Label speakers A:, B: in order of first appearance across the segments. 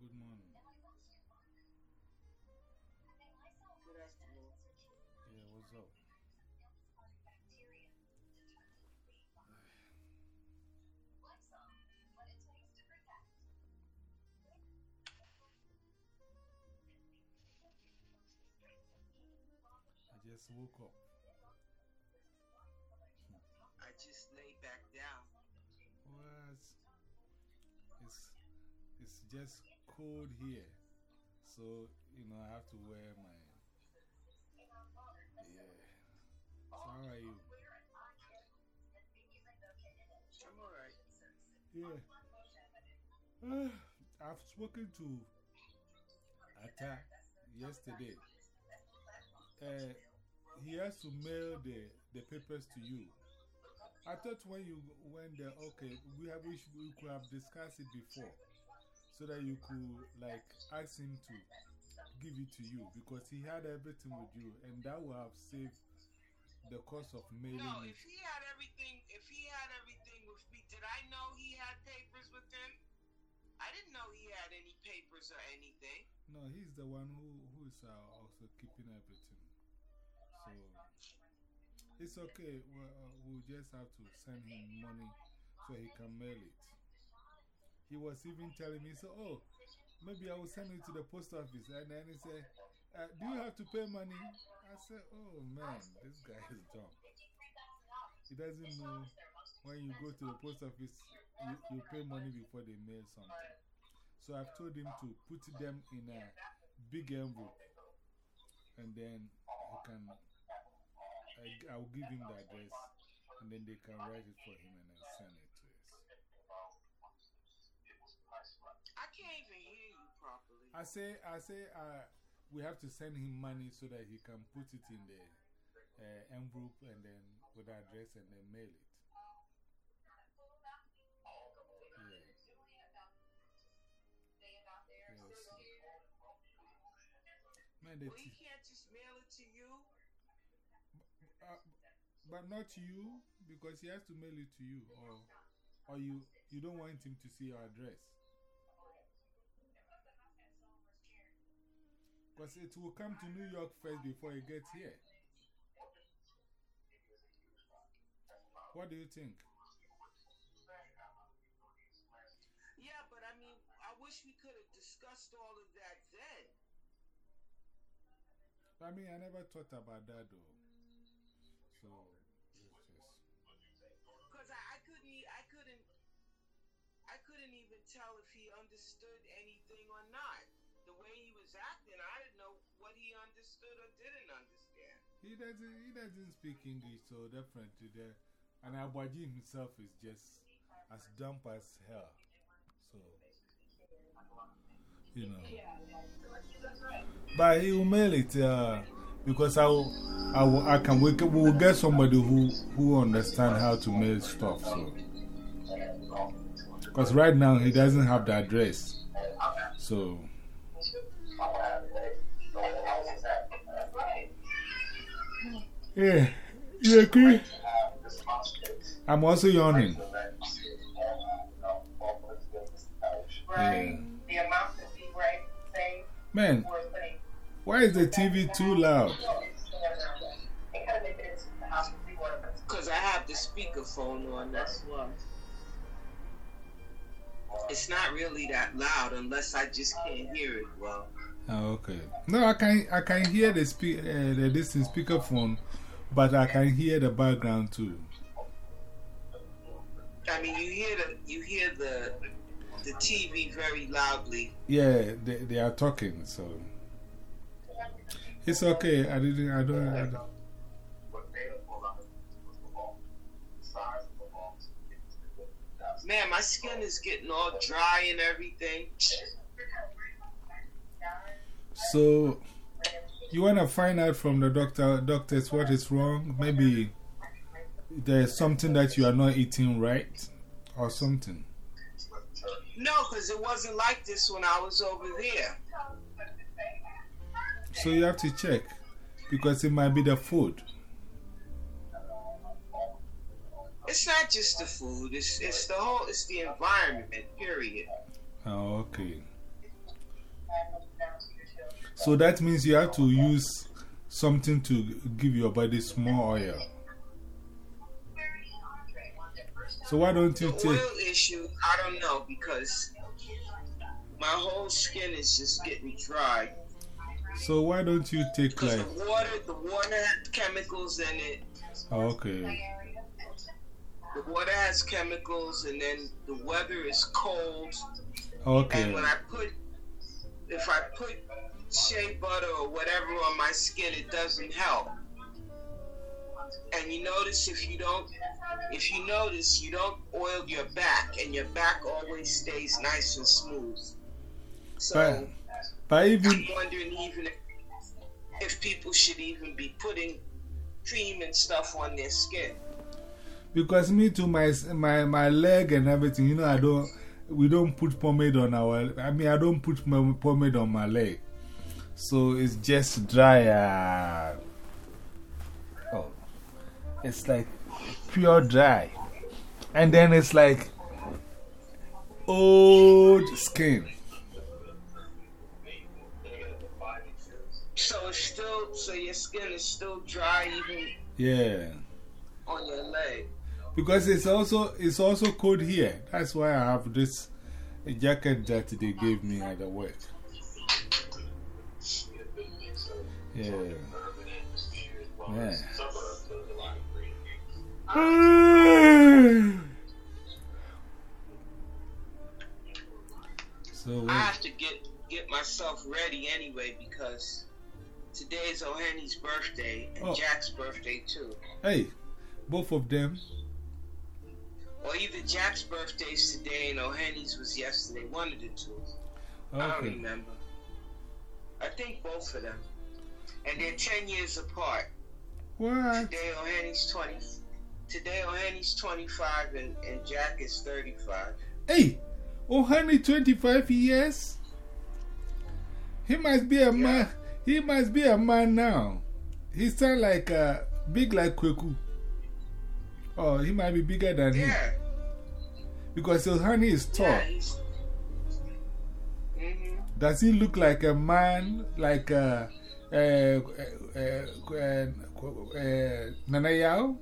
A: good morning.
B: Good afternoon.
A: Yeah, what's up? I just woke up.
B: I just laid back down.
A: It's, it's, it's just cold here. So, you know, I have to wear my. Yeah. So, how are you?
B: I'm alright.
A: Yeah. Uh, I've spoken to Atta yesterday. Uh, he has to mail the, the papers to you. I thought when you went there, okay, we, have, we, should, we could have discussed it before so that you could like ask him to give it to you because he had everything with you and that would have saved the cost of mailing
B: No, if he had everything, if he had everything with me, did I know he had papers with him? I didn't know he had any papers or anything.
A: No, he's the one who, who is uh, also keeping everything. So it's okay. Well, uh, we'll just have to send him money so he can mail it. He was even telling me, so, oh, maybe I will send it to the post office. And then he said, uh, Do you have to pay money? I said, Oh man, this guy is dumb. He doesn't know when you go to the post office, you, you pay money before they mail something. So I've told him to put them in a big envelope and then he can. I, I'll give him the address and then they can write it for him and then send it to us.
B: I can't even hear you properly.
A: I say, I say, uh, we have to send him money so that he can put it in the uh, envelope and then with the address and then mail it. Man, the
B: Well, he
A: t
B: can't just mail it to you.
A: uh, but not you because he has to mail it to you or, or you, you don't want him to see your address. Because it will come to New York first before it gets here. What do you think?
B: Yeah, but I mean, I wish we could have discussed all of that then.
A: I mean, I never thought about that though. So.
B: Because I, I couldn't, I couldn't, I couldn't even tell if he understood anything or not. Was acting, I didn't know what he understood or didn't understand.
A: He doesn't, he doesn't speak English, so definitely there. And Abaji himself is just as dumb as hell. So, you know. But he will mail it uh, because I, will, I, will, I can, we, will get somebody who, who understand how to mail stuff. So, because right now he doesn't have the address. So, yeah, you agree? I'm also yawning. Yeah.
C: The amount that we were
A: Man, why is the TV too loud?
C: It could have been into the house if we were.
B: Because I have the speakerphone on, that's why. It's not really that loud unless I just can't hear it well.
A: Oh, okay. No, I can, I can hear the, spe uh, the this is speakerphone, but I can hear the background too.
B: I mean, you hear the you hear the the TV very loudly.
A: Yeah, they, they are talking, so. It's okay. I didn't, I don't, I don't.
B: Man, my skin is getting all dry and everything.
A: So, you want to find out from the doctor, doctors what is wrong? Maybe there's something that you are not eating right or something.
B: No, because it wasn't like this when I was over there.
A: So, you have to check because it might be the food.
B: It's not just the food. It's it's the whole. It's the environment. Period.
A: Oh, okay. So that means you have to use something to give your body small oil. So why don't you
B: The
A: take.
B: oil issue, I don't know because my whole skin is just getting dry.
A: So why don't you take
B: Because
A: like.
B: the water, the water has chemicals in it.
A: Oh, okay.
B: The water has chemicals, and then the weather is cold.
A: Okay.
B: And when I put, if I put shea butter or whatever on my skin, it doesn't help. And you notice if you don't, if you notice you don't oil your back, and your back always stays nice and smooth. So
A: But, but even.
B: I'm wondering even if, if people should even be putting cream and stuff on their skin.
A: Because me too, my, my, my leg and everything, you know, I don't. We don't put pomade on our. I mean, I don't put pomade on my leg. So it's just dry. Uh, oh. It's like pure dry. And then it's like old skin.
B: So it's still, so your skin is still dry even
A: Yeah.
B: on your leg.
A: Because it's also, it's also cold here. That's why I have this jacket that they gave me at the work. Yeah. Yeah. so,
B: I have to get get myself ready anyway because today's O'Henny's birthday and
A: Oh.
B: Jack's birthday too.
A: hey, both of them.
B: Well, either Jack's birthday's today and O'Henny's was yesterday. One of the two. I don't remember. I think both of them. And they're 10 years apart.
A: What?
B: Today O'Henny's 20. Today O'Henny's 25 and, and Jack is 35.
A: Hey, oh, honey, 25 years? He must be a man. He must be a man now. He sound like uh, big like Kweku. Oh, he might be bigger than him.
B: Yeah.
A: Because his honey is tall.
B: Yeah, he's. hmm
A: Does he look like a man, like uh, uh, uh, uh, uh, uh, Nana Yao?
B: Um,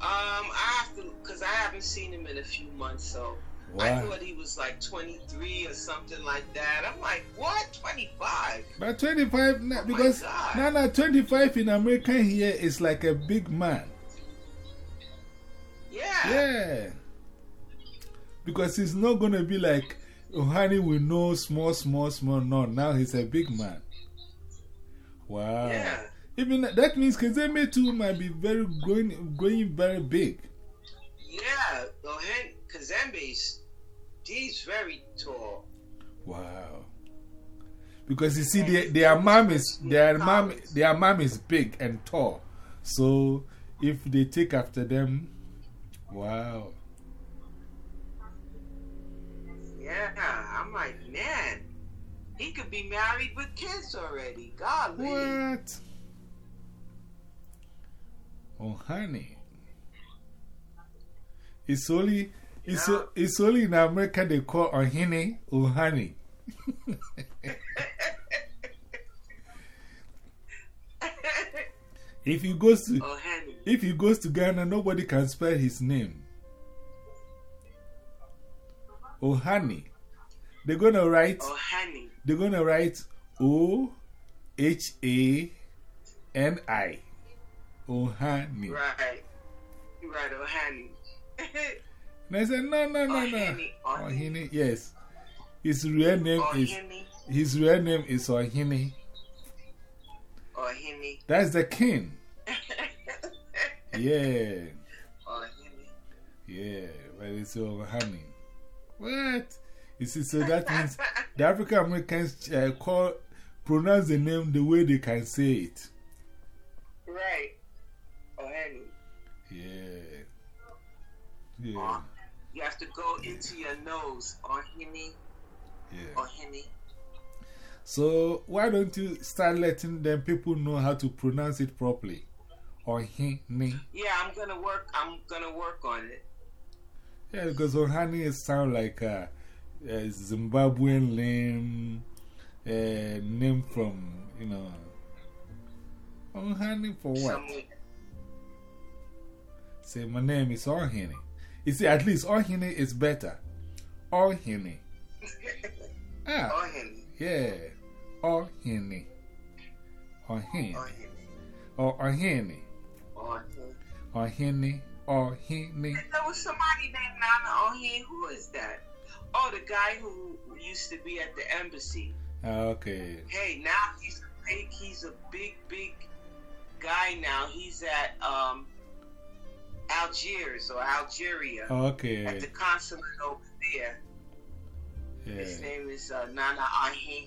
B: I have to, because I haven't seen him in a few months, so I thought he was like 23 or something like that. I'm like, what? 25?
A: But 25,
B: Oh
A: because. Nana 25 in America here is like a big man.
B: Yeah.
A: Yeah. Because he's not going to be like Ohani with know small, small, small. No, now he's a big man. Wow.
B: Yeah.
A: Even that- that means Kazeme too might be very growing, growing very big.
B: Yeah. O'Hen- Kazembe's, he's very tall.
A: Wow. Because you see, their, their mom is their mom their mom is big and tall. So if they take after them, wow.
B: Yeah. I'm like, man, he could be married with kids already. Golly.
A: What? Oh, honey. It's only, it's, o- it's only in America they call Ohene, oh, honey. If he goes to, if he goes to Ghana, nobody can spell his name. Ohani. They're gonna write,
B: O'Henny.
A: they're gonna write O H A N I. Ohani.
B: Right. Right, O'Henny.
A: And I said, no, no, no, no.
B: Ohene,
A: yes. His real name is,
B: O'Henny.
A: his real name is Ohene.
B: O'Henny.
A: That's the king. Yeah.
B: O'Henny.
A: Yeah. But it's Ohani. What? You see, so that means the African Americans uh, call, pronounce the name the way they can say it.
B: Right. O'Henny.
A: Yeah. Yeah.
B: You have to go into your nose. O'Henny.
A: Yeah. So why don't you start letting them people know how to pronounce it properly? Ohene.
B: Yeah, I'm gonna work. I'm gonna work on it.
A: Yeah, because Ohani sounds like a, a Zimbabwean name, a name from, you know, Ohani for what? Say, my name is Ohini. You see, at least Ohini is better. Ohini. Ah,
B: oh, Henry.
A: yeah. Ohini. Ohini.
B: Oh, Henry.
A: Or Ohini.
B: Oh, Henry. There was somebody named Nana Ohin. Who is that? Oh, the guy who used to be at the embassy.
A: Okay.
B: Hey, now he's a big, he's a big, big guy now. He's at um, Algiers or Algeria
A: Okay.
B: at the consulate over there.
A: Yeah.
B: His name is uh, Nana Ahin.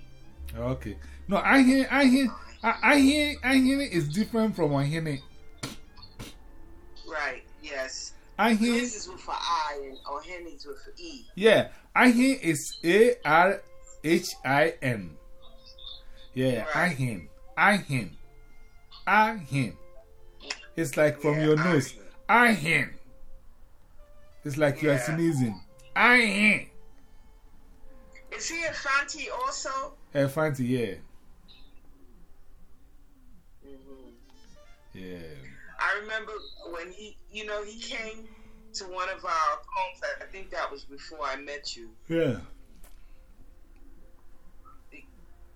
A: Okay. No, I hear, I hear, I, I hear, I hear is different from Ohini.
B: Right, yes.
A: I hear,
B: His is with an I and Ohin's with an E.
A: yeah, I hear is A R H I N. Yeah, I
B: Right.
A: hear, I hear, I hear. It's like from
B: Yeah,
A: your
B: Ahin.
A: nose. I hear. It's like you are sneezing. I hear.
B: Is he a Fanti also?
A: A fancy, yeah.
B: hmm
A: Yeah.
B: I remember when he, you know, he came to one of our homes. I think that was before I met you.
A: Yeah.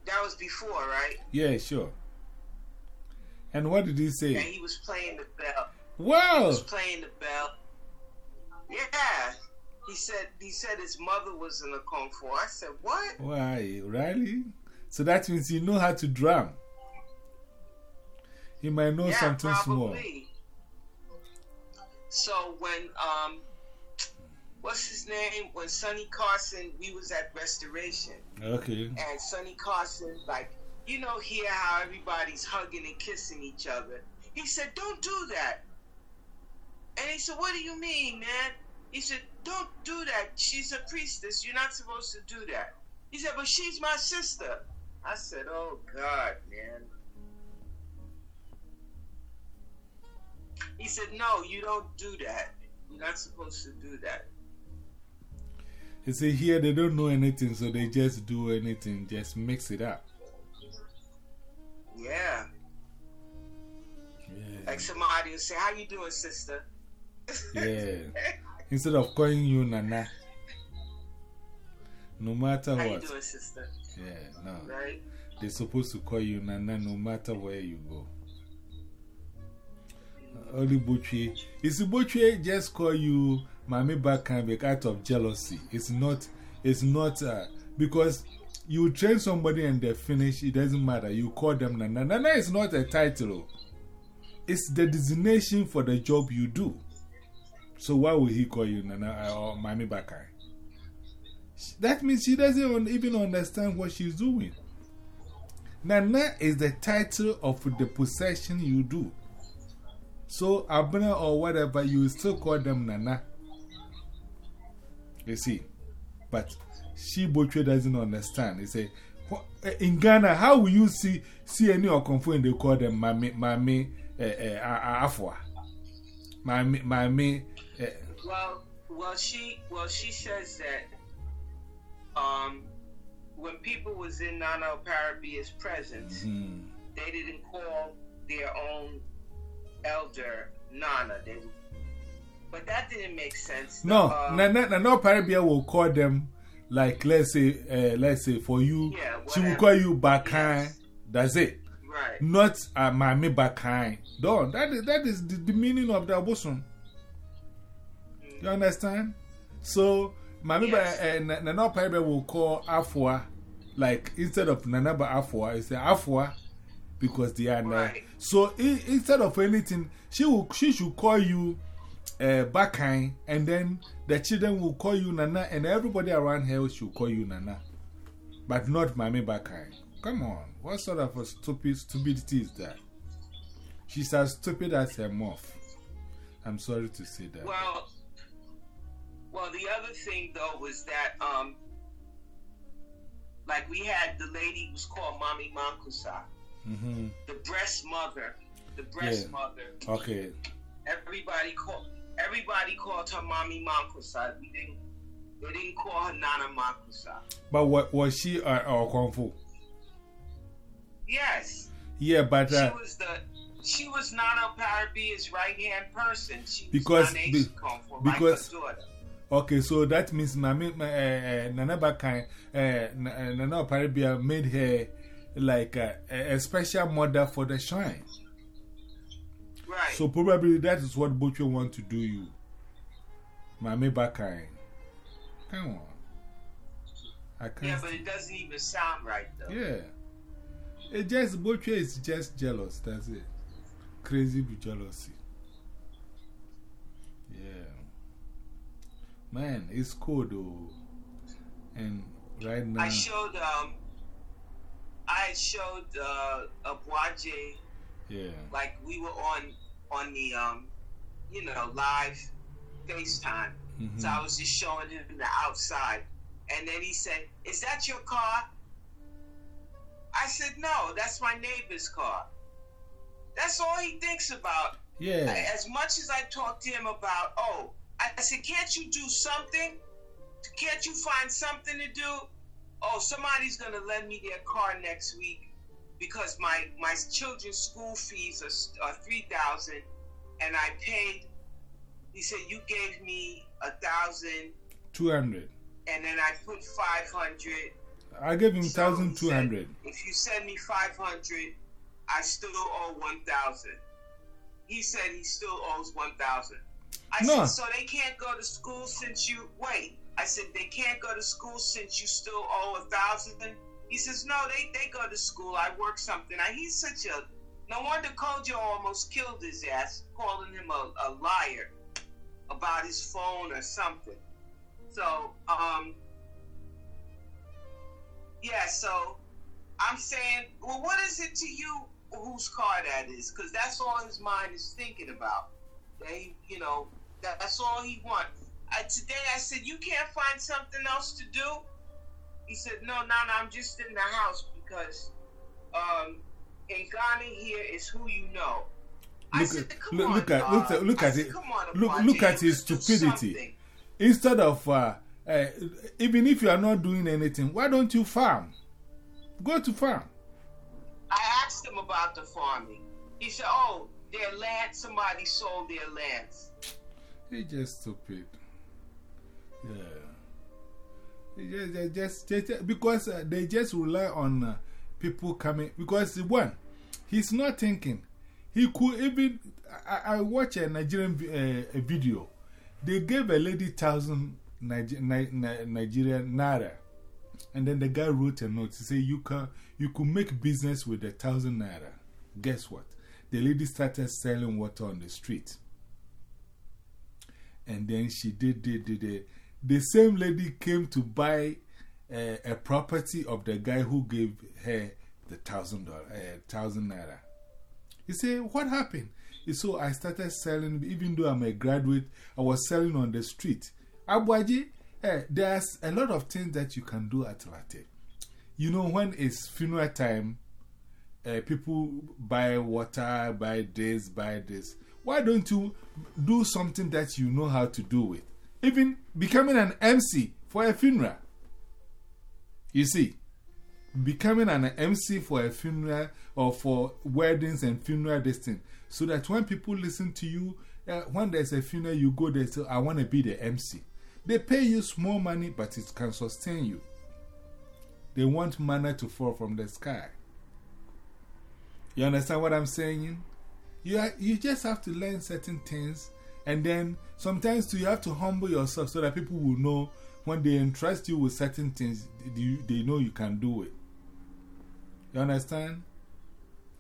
B: That was before, right?
A: Yeah, sure. And what did he
B: And
A: say?
B: he was playing the bell. He was playing the bell. Yeah. He said he said his mother was in a kung fu. I said, What?
A: Why, really? So that means you know how to drum. You might know
B: yeah,
A: something small.
B: probably. So when um what's his name? When Sonny Carson, we was at restoration.
A: Okay.
B: and Sonny Carson, like, you know, hear how everybody's hugging and kissing each other. He said, Don't do that. And he said, What do you mean, man? He said, Don't do that. She's a priestess. You're not supposed to do that. He said, But she's my sister. I said, Oh, God, man. He said, No, you don't do that. You're not supposed to do that.
A: You see, here they don't know anything, so they just do anything, just mix it up.
B: Yeah.
A: Yeah.
B: Like somebody will say, How you doing, sister?
A: Yeah. Instead of calling you Nana. No matter
B: How you
A: what.
B: doing, sister?
A: Yeah, no.
B: Right?
A: They're supposed to call you Nana no matter where you go. Only Butchie. Is Butchie just call you Mami Bakambe out of jealousy? It's not, it's not, uh, because you train somebody and they finish, it doesn't matter. You call them Nana. Nana is not a title, it's the designation for the job you do. So why would he call you Nana or Mami Bakai? That means she doesn't even understand what she's doing. Nana is the title of the possession you do. So, Abner or whatever, you still call them Nana. You see. But she Botre doesn't understand. He say, eh, in Ghana, how will you see, see any Okonfo and they call them Mami, Mami, eh, eh, A- A- Afua? Mami, Mami, eh,
B: Well, well, she, well, she says that, um, when people was in Nana Parabia's presence,
A: mhm.
B: they didn't call their own elder Nana. They, but that didn't make sense.
A: No,
B: Um,
A: Nana, Nana Paribia will call them, like, let's say, uh, let's say for you,
B: Yeah,
A: she will call you Bakai.
B: Yes.
A: That's it.
B: Right.
A: Not uh, Mami Bakai. No, that is, that is the, the meaning of the abosom. You understand? So, Mami
B: Yes.
A: ba, uh, Nana Paribia will call Afua, like, instead of Nana Ba Afua, it's Afua because they are. not.
B: Right.
A: So, instead of anything, she, will, she should call you uh, Bakai, and then the children will call you Nana, and everybody around here should call you Nana. But not Mami Bakai. Come on. What sort of a stupid stupidity is that? She's as stupid as her moth. I'm sorry to say that.
B: Well, well, the other thing though was that, um, like we had the lady who was called Mommy Mankusa,
A: hmm
B: the breast mother, the breast
A: Yeah.
B: mother.
A: Okay.
B: Everybody called. Everybody called her Mommy Mankusa. We didn't. They didn't call her Nana Mankusa.
A: But what, was she uh, or Kung Fu?
B: Yes.
A: Yeah, but uh,
B: she was the she was Nana Parabia's right hand person. She
A: Because-
B: was
A: be- because- okay, so that means Mami, uh, uh, Nana Bakai, uh, uh, Nana Paribia made her like uh, a, a special mother for the shrine.
B: Right.
A: So probably that is what Bocho want to do you. Mami Bakai. Come on. I
B: yeah,
A: can't.
B: but it doesn't even sound right though.
A: Yeah. It just, Bocho is just jealous, that's it. Crazy with jealousy. Yeah. Man, it's cool though. And right now.
B: I showed um I showed uh Abwaje
A: yeah.
B: like we were on on the um you know live FaceTime.
A: -hmm.
B: So I was just showing him the outside. And then he said, Is that your car? I said, No, that's my neighbor's car. That's all he thinks about.
A: yeah.
B: As much as I talked to him about, oh, I I said, Can't you do something? Can't you find something to do? Oh, somebody's gonna lend me their car next week because my my children's school fees are, are three thousand, and I paid. He said you gave me a thousand
A: 200.
B: and then I put 500.
A: I gave him
B: So he
A: 1,200.
B: If you send me 500, I still owe 1,000. He said he still owes 1,000. I
A: No.
B: said, so they can't go to school since you, wait. I said, they can't go to school since you still owe a 1,000? He says, no, they, they go to school. I work something. Now, he's such a, no wonder Kojo almost killed his ass, calling him a, a liar about his phone or something. So, um, yeah, so I'm saying, well, what is it to you whose car that is? Because that's all his mind is thinking about. He, you know, that, that's all he wants. I, today I said, you can't find something else to do? He said, no, no, no, I'm just in the house because um, in Ghana here is who you know. I
A: Look
B: said,
A: at-
B: come
A: look-
B: on,
A: look at- look
B: uh,
A: at- look at
B: said,
A: it. Look- look at his stupidity. Instead of, uh, uh, even if you are not doing anything, why don't you farm? Go to farm.
B: I asked him about the farming. He said, "Oh, their land. Somebody sold their lands."
A: He's just stupid. Yeah. Just, just, just- because uh, they just rely on uh, people coming. Because, one, he's not thinking. He could even. I, I watch a Nigerian uh, a video. They gave a lady thousand Niger, Ni, Ni, Nigerian naira. And then the guy wrote a note to say, you, can, you could make business with a thousand naira. Guess what? The lady started selling water on the street and then she did, did, did, did. The same lady came to buy uh, a property of the guy who gave her the thousand dollar, uh, thousand naira. He said, What happened? So I started selling, even though I'm a graduate, I was selling on the street. Abuaji, eh, there's a lot of things that you can do at Larteh. You know, when it's funeral time, uh, people buy water, buy this, buy this. Why don't you do something that you know how to do with? Even becoming an MC for a funeral. You see, becoming an MC for a funeral or for weddings and funeral thing. So that when people listen to you, uh, when there's a funeral, you go there, say, I want to be the MC. They pay you small money, but it can sustain you. They want manna to fall from the sky. You understand what I'm saying? You, are, you just have to learn certain things, and then sometimes too, you have to humble yourself so that people will know when they entrust you with certain things, you, they know you can do it. You understand?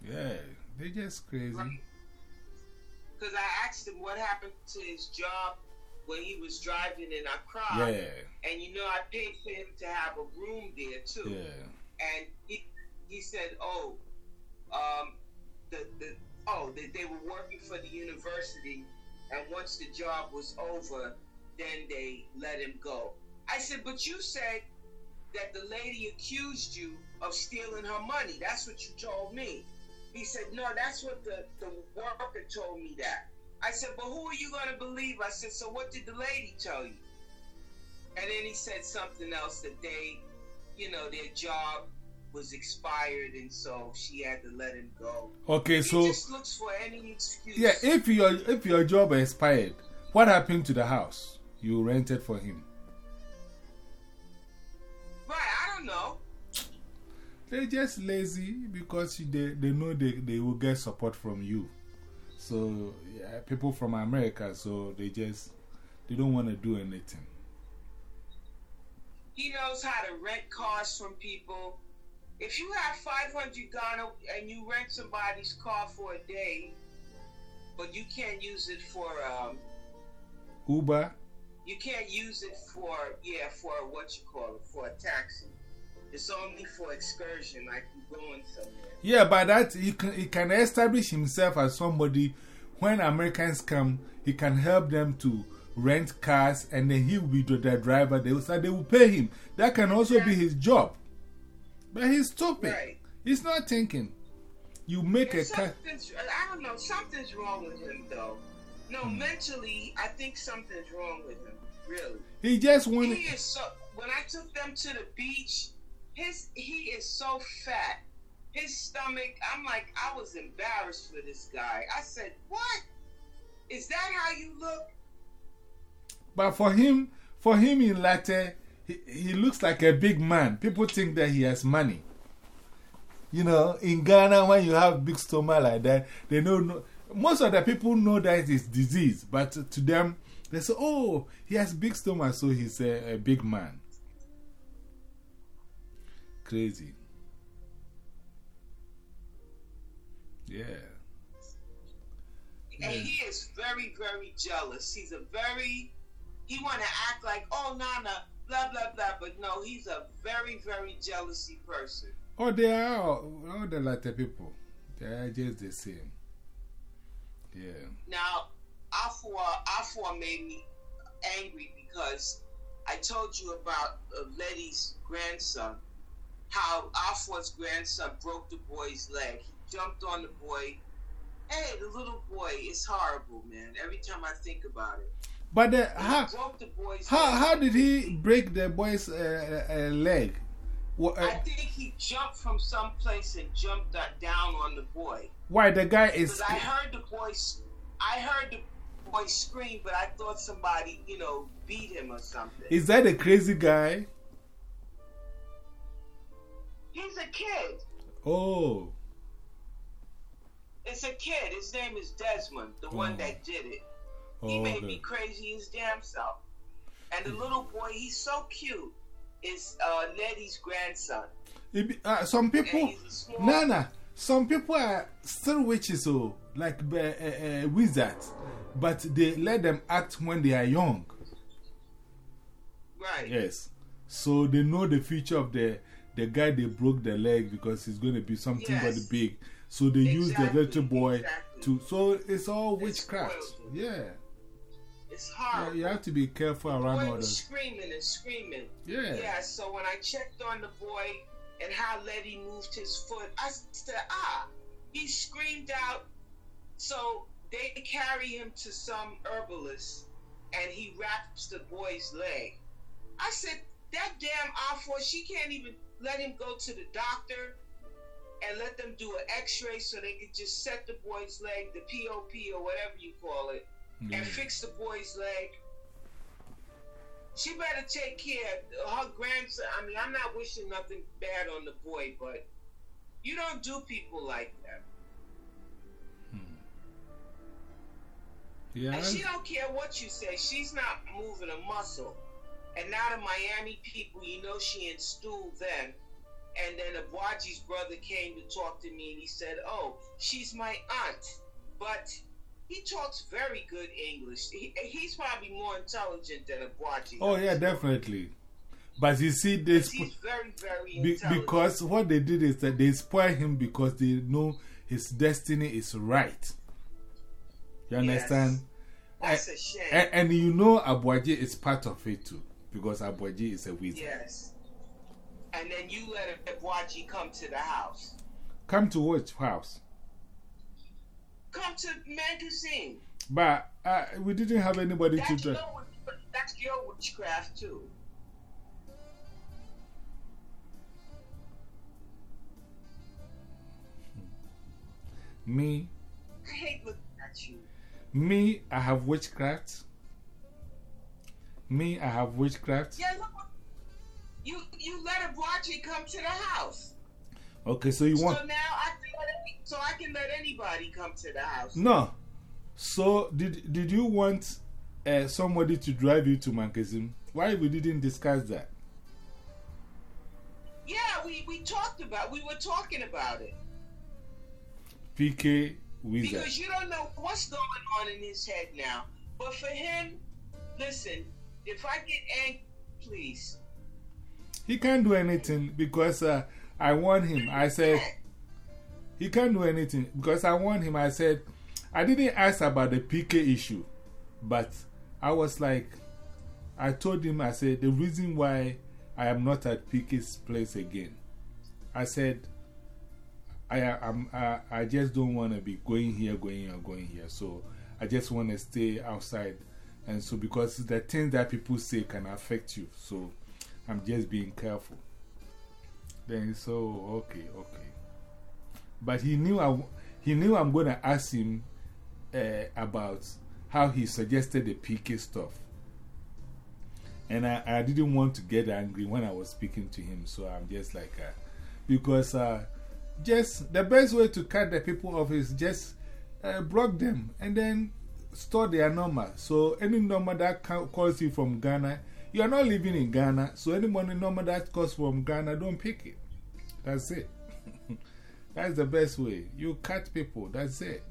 A: Yeah, they're just crazy.
B: Because I asked him what happened to his job when he was driving in Accra.
A: Yeah,
B: And you know, I paid for him to have a room there too.
A: yeah.
B: And he, he said, oh, um, the, the, oh, they, they were working for the university. And once the job was over, then they let him go. I said, but you said that the lady accused you of stealing her money. That's what you told me. He said, no, that's what the, the worker told me that. I said, but who are you going to believe? I said, so what did the lady tell you? And then he said something else that they, you know, their job was expired, and so she had to let him go.
A: Okay,
B: He
A: so
B: just looks for any excuse.
A: yeah, if your if your job expired, what happened to the house you rented for him?
B: right. I don't know.
A: They're just lazy because they, they know they, they will get support from you. So, yeah, people from America, so they just, they don't want to do anything.
B: He knows how to rent cars from people. If you have 500 Ghana and you rent somebody's car for a day, but you can't use it for, um,
A: Uber,
B: you can't use it for, yeah, for what you call it, for a taxi. It's only for excursion, like you going somewhere.
A: yeah, but that he can, he can establish himself as somebody when Americans come, he can help them to rent cars and then he will be the driver. They will, so they will pay him. That can also be his job. But he's stupid.
B: Right.
A: He's not thinking. You make a
B: There's
A: car.
B: something's, I don't know, something's wrong with him, though. No,
A: Hmm.
B: mentally, I think something's wrong with him, really.
A: He just wanted.
B: He is so. When I took them to the beach, his he is so fat. His stomach. I'm like, I was embarrassed for this guy. I said, "What? Is that how you look?"
A: But for him, for him in Larteh, he, looks like a big man. People think that he has money. You know, in Ghana, when you have big stomach like that, they know. Most of the people know that it's disease, but to them, they say, oh, he has big stomach, so he's a, a big man. Crazy. Yeah.
B: And
A: Yeah.
B: he is very, very jealous. He's a very. He want to act like, "Oh, Nana, blah blah blah," but no, he's a very, very jealousy person.
A: Oh, they are all, all the latter people. They are just the same. Yeah.
B: Now, Afua Afua made me angry because I told you about uh, Letty's grandson. How Afua's grandson broke the boy's leg. He jumped on the boy. Hey, the little boy, it's horrible, man. Every time I think about it.
A: But the, how, how, how did he break the boy's uh, uh, leg? Wha- uh,
B: I think he jumped from someplace and jumped down on the boy.
A: why the guy is.
B: I heard the boy, I heard the boy scream, but I thought somebody, you know, beat him or something.
A: Is that a crazy guy?
B: He's a kid.
A: Oh.
B: It's a kid. His name is Desmond, the one
A: Oh.
B: that did it. He
A: oh
B: made
A: the-
B: me crazy his damn self. And the little boy, he's so cute. Is uh, Letty's grandson.
A: Be- uh, some people. Nana, some people are still witches, oh, like uh, uh, uh, wizards, but they let them act when they are young.
B: Right.
A: Yes. So they know the future of the, the guy they broke the leg because he's going to be something very
B: Yes.
A: big. So they use the little boy
B: exactly.
A: to. So it's all witchcraft. Yeah.
B: It's
A: yeah. You have to be careful
B: the
A: around
B: boy
A: all
B: was
A: those.
B: screaming and screaming.
A: Yeah.
B: Yeah, so when I checked on the boy and how Letty moved his foot, I said, ah, he screamed out. So they carry him to some herbalist and he wraps the boy's leg. I said, that damn Afua, she can't even let him go to the doctor and let them do an x-ray so they could just set the boy's leg, the POP or whatever you call it,
A: Yeah.
B: and fix the boy's leg. She better take care of her grandson. I mean, I'm not wishing nothing bad on the boy, but you don't do people like that.
A: Hmm. Yeah.
B: And she don't care what you say. She's not moving a muscle. And now the Miami people, you know she in stool then. And then Abuaji's brother came to talk to me and he said, Oh, she's my aunt. But he talks very good English. He, he's probably more intelligent than Abuaji.
A: Oh, yeah, definitely. But you see, they
B: He's very, very
A: be, because what they did is that they spoil him because they know his destiny is right. You understand? Yes.
B: That's a shame.
A: And, and you know, Abuaji is part of it too because Abuaji is a wizard.
B: yes. And then you let Abuaji come to the house.
A: Come to which house?
B: come to magazine,
A: But uh, we didn't have anybody
B: that's
A: to.
B: Your, that's your witchcraft, too.
A: Me.
B: I hate looking at you.
A: Me, I have witchcraft. Me, I have witchcraft.
B: Yeah, look. You, you let a Abrachi come to the house.
A: Okay, so you want.
B: So now I can so I can let anybody come to the house.
A: No. So, did, did you want uh, somebody to drive you to Mankessim? Why we didn't discuss that?
B: Yeah, we, we talked about we were talking about it.
A: PK Wizard.
B: Because you don't know what's going on in his head now. But for him, listen, if I get angry, please.
A: He can't do anything because uh, I warned him. I said, he can't do anything because I warned him. I said, I didn't ask about the PK issue, but I was like, I told him, I said, the reason why I am not at PK's place again. I said, I, I'm, I, I just don't want to be going here, going here, going here. So I just want to stay outside. And so, because the things that people say can affect you. So I'm just being careful. Then, so, okay, okay. But he knew, I, he knew I'm going to ask him uh, about how he suggested the PK stuff. And I, I didn't want to get angry when I was speaking to him, so I'm just like, uh, because uh, just the best way to cut the people off is just uh, block them and then store their number. So, any number that calls you from Ghana, you are not living in Ghana, so any money number that calls from Ghana, don't pick it. That's it. That's the best way. You cut people, that's it.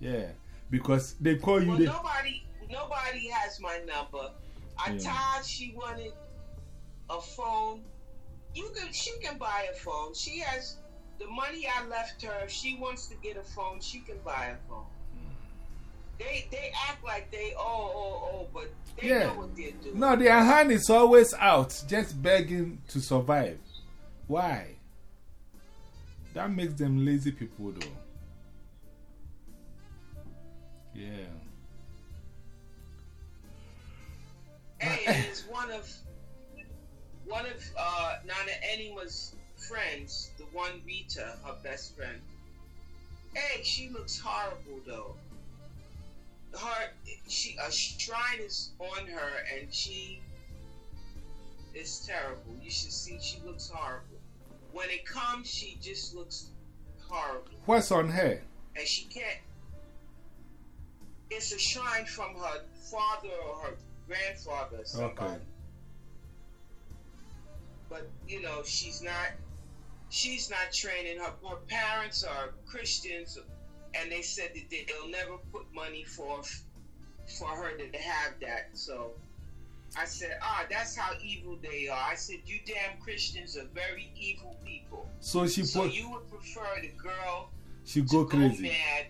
A: Yeah, because they call you.
B: Well, nobody, nobody has my number. I
A: Yeah.
B: told she wanted a phone. You can, she can buy a phone. She has the money I left her. If she wants to get a phone, she can buy a phone. They, they act like they oh oh oh, but they
A: Yeah.
B: know what they're doing.
A: No, their hand is always out, just begging to survive. Why? That makes them lazy people, though. Yeah.
B: Hey, it's one of one of uh, Nana Enima's friends, the one Rita, her best friend. Hey, she looks horrible though. Her, she a shrine is on her, and she is terrible. You should see. She looks horrible. When it comes, she just looks horrible,
A: What's on her?
B: and she can't. It's a shrine from her father or her grandfather, or somebody.
A: Okay.
B: But you know, she's not. She's not training. Her, her parents are Christians, and they said that they, they'll never put money for for her to have that. So I said, ah, that's how evil they are. I said, you damn Christians are very evil people.
A: So she,
B: So
A: put,
B: you would prefer the girl
A: she go
B: go
A: crazy.
B: mad?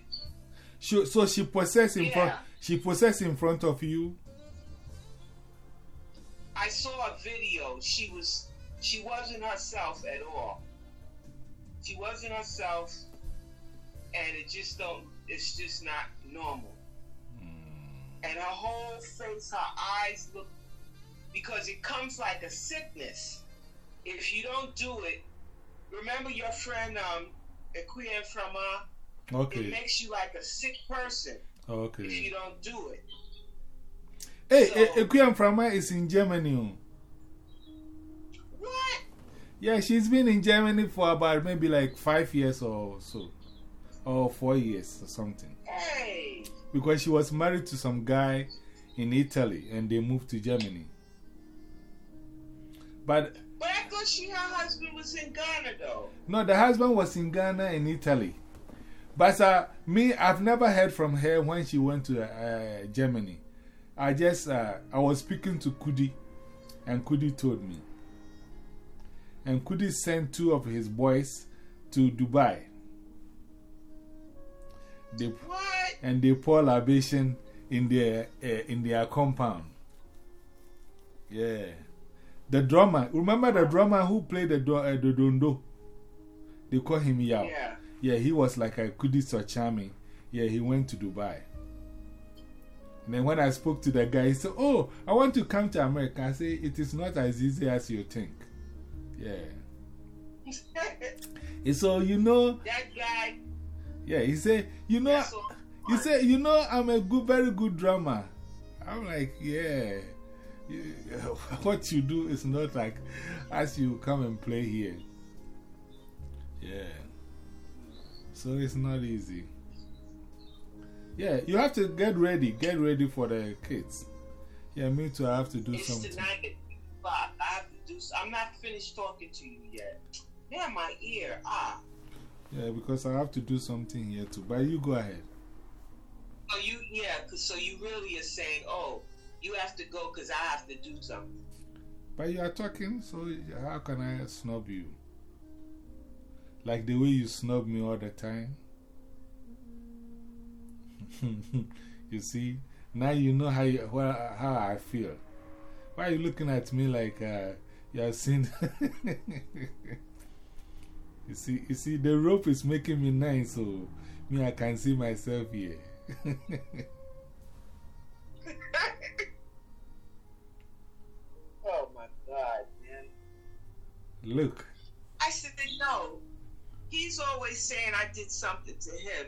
A: She, so she possess in front. She possess in front of you.
B: I saw a video. She was she wasn't herself at all. She wasn't herself, and it just don't. It's just not normal. And her whole face, her eyes look because it comes like a sickness. If you don't do it, remember your friend um Equian from uh, it makes you like a sick person
A: Okay.
B: If you don't do it.
A: Hey,
B: So-
A: Ekuyan Frama is in Germany. oh.
B: What?
A: Yeah, she's been in Germany for about maybe like five years or so. Or four years or something.
B: Hey,
A: Because she was married to some guy in Italy and they moved to Germany. But
B: but I thought she her husband was in Ghana though.
A: no, the husband was in Ghana and Italy. But uh, me, I've never heard from her when she went to uh, Germany. I just, uh, I was speaking to Kudi, and Kudi told me. And Kudi sent two of his boys to Dubai. They,
B: What?
A: and they pour libation in their, uh, in their compound. Yeah. The drummer, remember the drummer who played the, do- uh, the dondo? They call him Yao.
B: Yeah.
A: Yeah, he was like a Kudi so charming. Yeah, he went to Dubai. And then when I spoke to the guy, he said, Oh, I want to come to America. I say, It is not as easy as you think. Yeah. So, you know,
B: that guy,
A: Yeah, he said, you know, he said, you know, I'm a good, very good drummer. I'm like, yeah. You- What you do is not like as you come and play here. Yeah. So it's not easy. Yeah, you have to get ready. Get ready for the kids. Yeah, me too. I have to do
B: It's
A: something.
B: tonight. I have to do. I'm not finished talking to you yet. Damn, my ear. Ah.
A: Yeah, because I have to do something here too. But you go ahead.
B: So you, yeah, 'cause so you really are saying, oh, you have to go because I have to do something.
A: But you are talking, so how can I snub you? Like the way you snub me all the time? you see? Now you know how, you, how I feel. Why are you looking at me like uh, you have seen? you, see, you see, the rope is making me nice, so me, I can see myself here.
B: Oh my God, man.
A: Look.
B: I said, no. He's always saying I did something to him.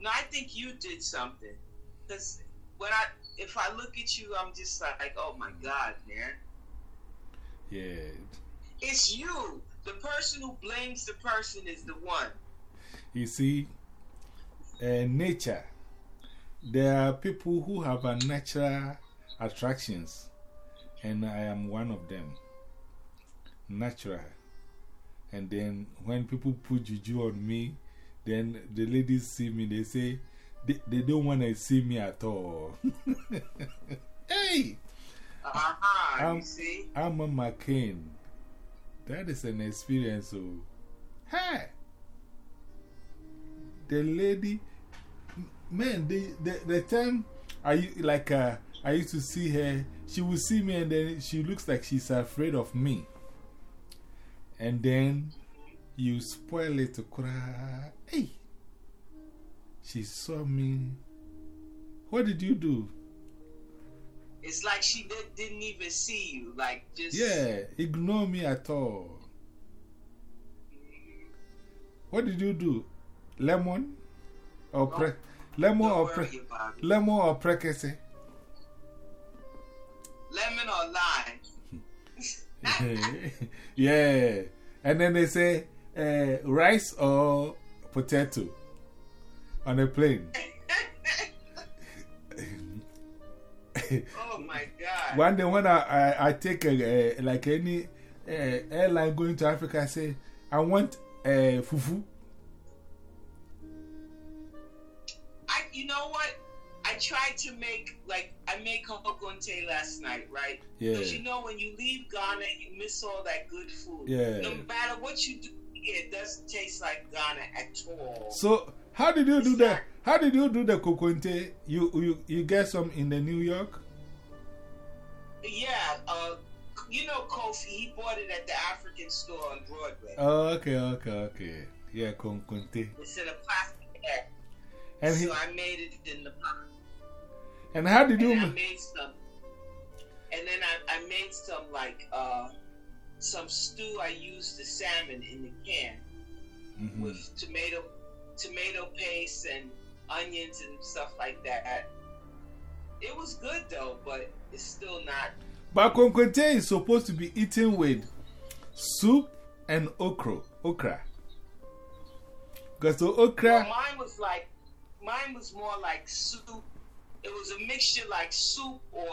B: No, I think you did something. Because when I, if I look at you, I'm just like, oh my God, man.
A: Yeah.
B: It's you. The person who blames the person is the one.
A: You see, uh, nature, there are people who have a natural attractions, and I am one of them. Natural. And then when people put juju on me, then the ladies see me, they say they, they don't want to see me at all. hey,
B: you see?
A: I'm a McCain. That is an experience. So, hey, the lady, man, the, the, the time I like, uh, I used to see her, she would see me and then she looks like she's afraid of me. And then you spoil it to cry. Hey, she saw me. What did you do?
B: It's like she did, didn't even see you. Like, just.
A: Yeah, ignore me at all. What did you do? Lemon? Or pre lemon or pre lemon or prekese?
B: Lemon or lime?
A: yeah. And then they say uh, rice or potato on a plane.
B: Oh my God.
A: One day when I, I, I take a, a, like any uh, airline going to Africa, I say, I want uh, fufu.
B: I, you know what? I tried to make like I made kokonte last night, right?
A: Yeah.
B: Because you know when you leave Ghana, you miss all that good food.
A: Yeah.
B: No matter what you do here, it doesn't taste like Ghana at all.
A: So, how did you do
B: that?
A: how did you do the kokonte? You you you get some in the New York?
B: yeah, uh, you know Kofi, he bought it at the African store on Broadway.
A: Oh, okay, okay, okay. Yeah, kokonte.
B: it's in a plastic bag.
A: And he,
B: so I made it in the pot.
A: and how did you?
B: I made some. And then I, I made some like uh some stew. I used the salmon in the can
A: Mhm.
B: with tomato tomato paste and onions and stuff like that. It was good though, but it's still not.
A: But kokonte is supposed to be eaten with soup and okra. Okra. Because the
B: Well,
A: okra,
B: mine was like mine was more like soup. It was a mixture like soup or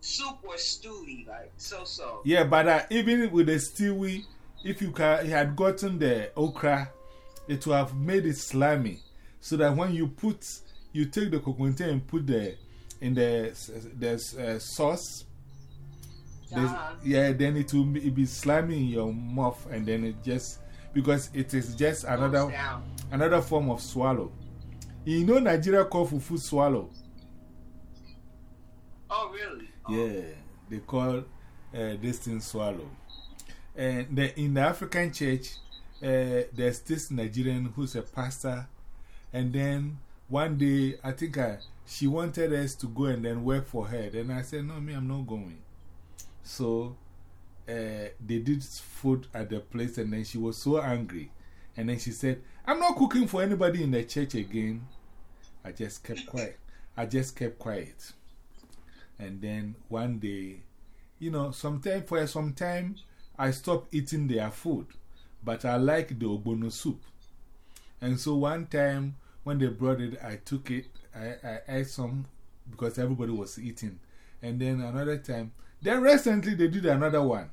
B: soup or stewy, like so so.
A: yeah, but uh, even with the stewy, if you ca had gotten the okra, it will have made it slimy. So that when you put, you take the kokonte and put the in the the uh, sauce. Yeah, then it will be, it be slimy in your mouth, and then it just because it is just another another form of swallow. You know, Nigeria call fufu swallow.
B: Oh really? Oh.
A: Yeah, they call uh, this thing swallow. And the, in the African church, uh, there's this Nigerian who's a pastor. And then one day, I think I, she wanted us to go and then work for her. Then I said, No, me, I'm not going. So uh, they did food at the place, and then she was so angry. And then she said, I'm not cooking for anybody in the church again. I just kept quiet. I just kept quiet. And then one day, you know, sometime for some time, I stopped eating their food. But I like the ogbono soup. And so one time when they brought it, I took it. I, I ate some because everybody was eating. And then another time, then recently they did another one.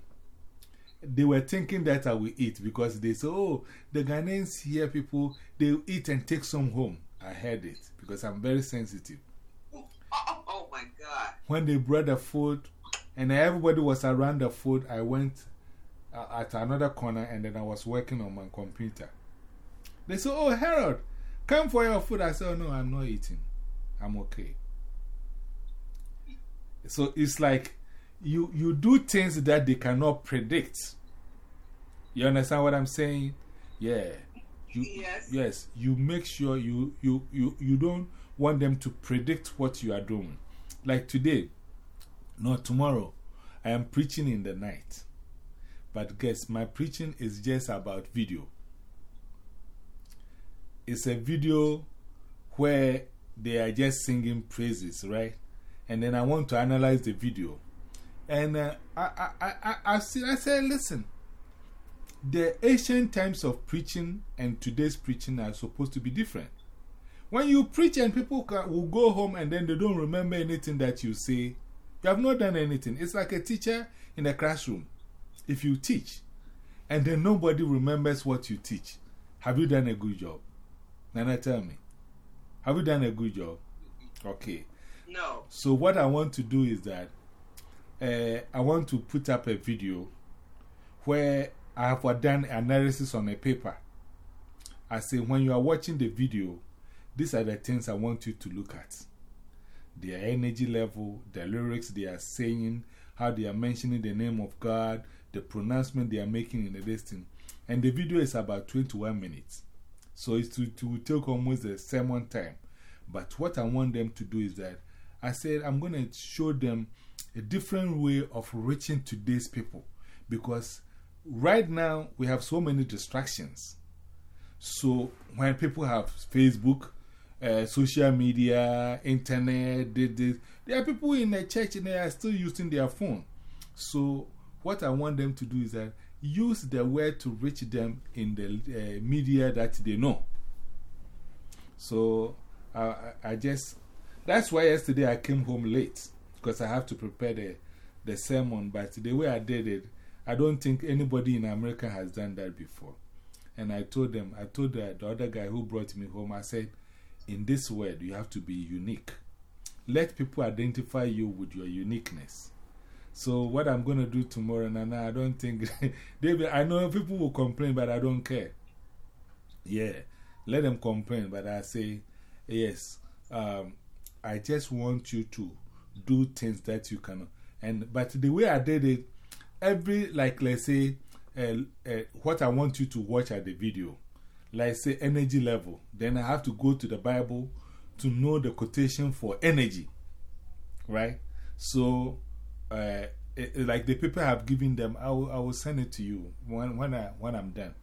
A: They were thinking that I will eat because they said, oh, the Ghanaians here, people, they eat and take some home. I heard it because I'm very sensitive.
B: Oh my God.
A: When they brought the food and everybody was around the food, I went Uh, at another corner and then I was working on my computer. They said, Oh, Harold, come for your food. I said, Oh, no, I'm not eating. I'm okay. So it's like you, you do things that they cannot predict. You understand what I'm saying? Yeah. You,
B: Yes.
A: yes, you make sure you, you, you, you don't want them to predict what you are doing. Like today, no, tomorrow, I am preaching in the night. But guess, my preaching is just about video. It's a video where they are just singing praises, right? And then I want to analyze the video. And uh, I, I, I, I, see, I said, listen, the ancient times of preaching and today's preaching are supposed to be different. When you preach and people can, will go home and then they don't remember anything that you say, you have not done anything. It's like a teacher in a classroom. If you teach and then nobody remembers what you teach, have you done a good job? Nana, tell me. Have you done a good job? Okay.
B: No.
A: So, what I want to do is that uh, I want to put up a video where I have done analysis on a paper. I say, when you are watching the video, these are the things I want you to look at their energy level, the lyrics they are saying, how they are mentioning the name of God, the pronouncement they are making in the listing. And the video is about 21 minutes. So it's to, take almost a sermon time. But what I want them to do is that I said I'm going to show them a different way of reaching today's people. Because right now we have so many distractions. So when people have Facebook, uh, social media, internet, they, they, there are people in the church and they are still using their phone. So, what I want them to do is that use the word to reach them in the uh, media that they know. So, I, I just, that's why yesterday I came home late because I have to prepare the, the sermon. But the way I did it, I don't think anybody in America has done that before. And I told them, I told the, the other guy who brought me home, I said, in this word, you have to be unique. Let people identify you with your uniqueness. So, what I'm going to do tomorrow, Nana, I don't think, David, I know people will complain, but I don't care. Yeah, let them complain, but I say, yes, um, I just want you to do things that you cannot. And, but the way I did it, every, like, let's say, uh, uh, what I want you to watch at the video, like, say, energy level, then I have to go to the Bible to know the quotation for energy, right? So, uh, it, it, like the people have given them, I will, I will send it to you when, when, I, when I'm done.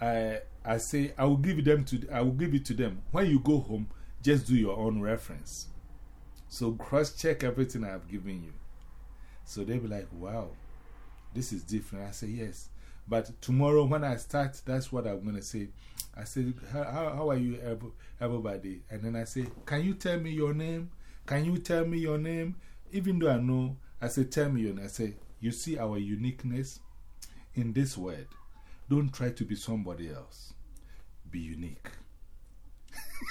A: I, I say, I will give them to, I will give it to them. When you go home, just do your own reference. So cross check everything I've given you. So they'll be like, wow, this is different. I say, yes. But tomorrow when I start, that's what I'm going to say. I say, how, how are you, everybody? And then I say, can you tell me your name? Can you tell me your name? Even though I know, I say, tell me name. I say, you see our uniqueness in this word. Don't try to be somebody else. Be unique.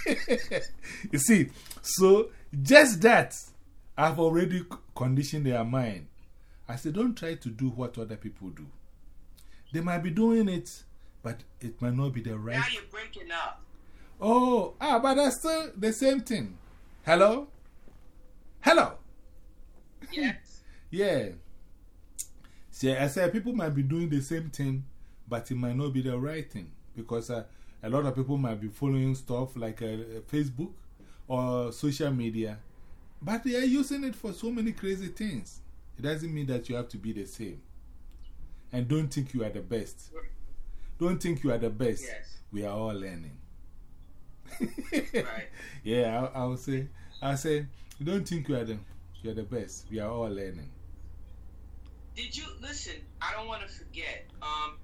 A: you see, so just that, I've already conditioned their mind. I said, don't try to do what other people do. They might be doing it, but it might not be the right.
B: Now you're breaking up.
A: Oh, ah, but that's still the same thing. Hello? Hello?
B: Yes.
A: Yeah. See, I said people might be doing the same thing, but it might not be the right thing because uh, a lot of people might be following stuff like uh, Facebook or social media, but they are using it for so many crazy things. It doesn't mean that you have to be the same. And don't think you are the best. don't think you are the best.
B: Yes.
A: We are all learning.
B: Right.
A: Yeah, I, I will say, I say, don't think you are the, you are the best. We are all learning.
B: Did you listen? I don't want to forget. Um,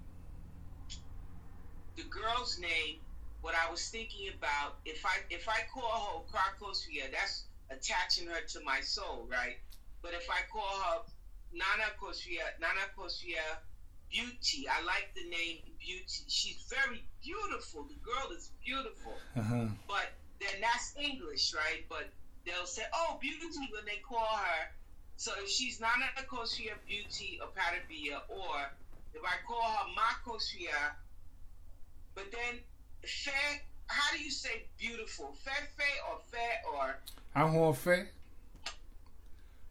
B: the girl's name. What I was thinking about, if I if I call her Krakosia, that's attaching her to my soul, right? But if I call her Nana Kosia, Nana Kosia Beauty, I like the name Beauty. She's very beautiful. The girl is beautiful.
A: Uh -huh.
B: But then that's English, right? But they'll say, oh, beauty when they call her. So if she's Nana Kosia Beauty or Patabia, or if I call her Makosia, but then fair, how do you say beautiful? Fefe or fair or?
A: Ahonfe.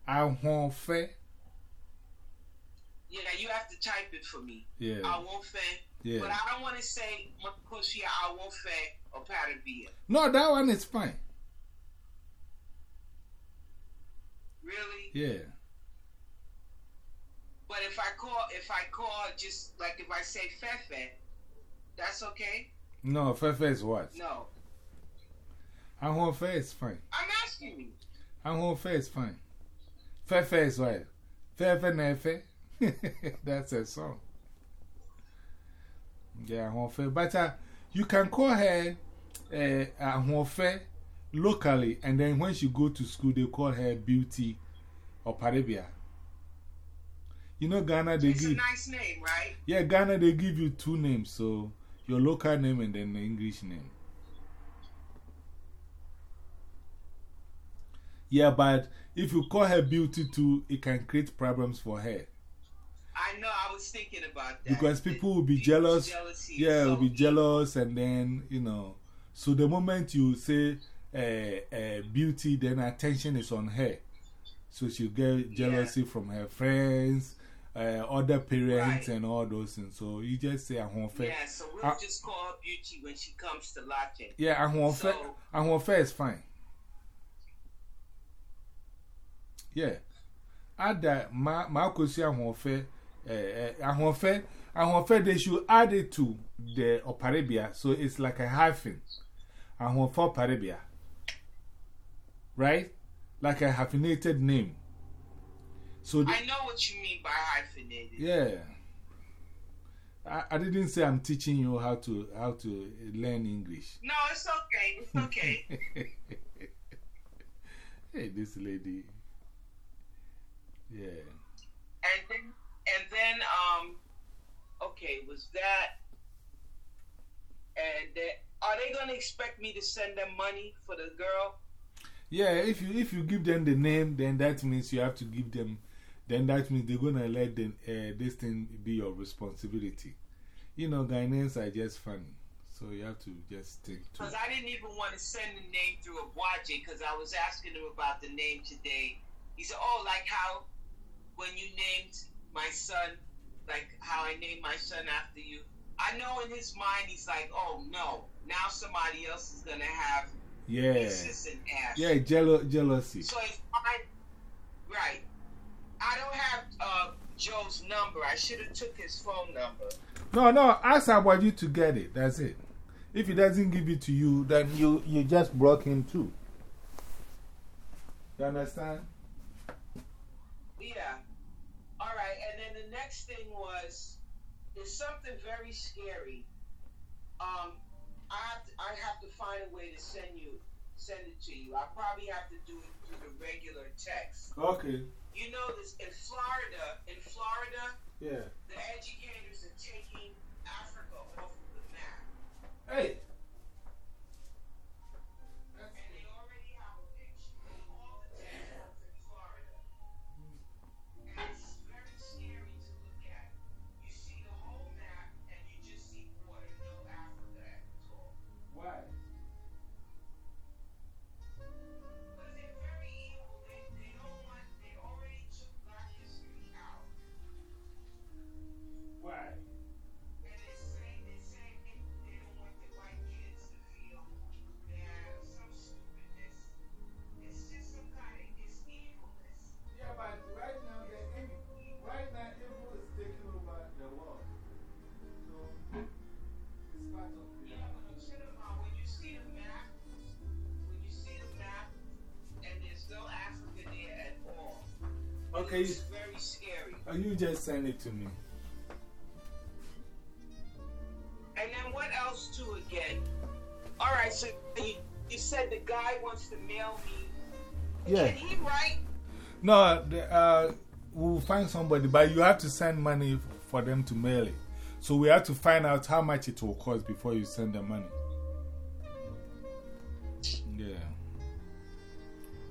A: Ahonfe.
B: Yeah, you have to type it for me.
A: Yeah.
B: I won't fair.
A: Yeah.
B: But I don't want to say Makosia, I won't fair or Patabia.
A: No, that one is fine.
B: Really?
A: Yeah.
B: But if I call, if I call just like if I say Fefe, that's okay?
A: No, Fefe is what?
B: No.
A: Ahonfe is fine.
B: I'm asking you.
A: Ahonfe is fine. Fefe is what? Fefe Nefe. That's a song. Yeah, Ahonfe. But uh, you can call her uh, Ahonfe locally, and then when she go to school, they call her Beauty or Paribia. You know, Ghana, they
B: It's
A: give.
B: a nice name, right?
A: Yeah, Ghana, they give you two names. So your local name and then the English name. Yeah, but if you call her beauty too, it can create problems for her.
B: I know, I was thinking about that.
A: Because people will be jealous. Yeah, will be jealous, and then, you know. So the moment you say uh, uh, beauty, then attention is on her. So she'll get jealousy from her friends, uh, other parents,
B: Right.
A: and all those things. So you just say, Ahonfe.
B: Yeah, so we'll
A: Uh,
B: just call her Beauty when she comes to Larteh.
A: Yeah, Ahonfe,
B: So-
A: Ahonfe is fine. Yeah. Add that, My my question ma, kosi Ahonfe, eh, eh, Ahonfe, Ahonfe, they should add it to the Oparibia, so it's like a hyphen. Ahonfe Oparibia. Right? Like a hyphenated name. So,
B: I know what you mean by hyphenated.
A: yeah. I, I didn't say I'm teaching you how to, how to learn English.
B: No, it's okay. It's okay.
A: hey, this lady. Yeah.
B: and then, and then, um, okay, was that, and then, are they going to expect me to send them money for the girl?
A: Yeah, if you if you give them the name, then that means you have to give them. Then that means they're gonna let the, uh, this thing be your responsibility. You know, Ghanaians are just funny, so you have to just to.
B: Because I didn't even want to send the name through a Boaje because I was asking him about the name today. He said, Oh, like how when you named my son, like how I named my son after you. I know in his mind, he's like, Oh, no, now somebody else is going to have
A: Yeah,
B: assistant ass.
A: yeah, jealo jealousy.
B: So it's fine. Right. I don't have uh, Joe's number. I should have took his phone number.
A: No, no, ask about you to get it. That's it. If he doesn't give it to you, then you you just broke him too. You understand?
B: Yeah. All right. And then the next thing was there's something very scary. Um, I have to, I have to find a way to send you send it to you. I probably have to do it through the regular text.
A: Okay.
B: You know this in Florida. In Florida,
A: Yeah.
B: the educators are taking Africa off of the map,
A: Hey. Send it to me.
B: And then what else too again? All right, so you, you said the guy wants to mail me.
A: Yeah.
B: Can he write?
A: No, the, uh, we'll find somebody, but you have to send money for them to mail it. So we have to find out how much it will cost before you send the money.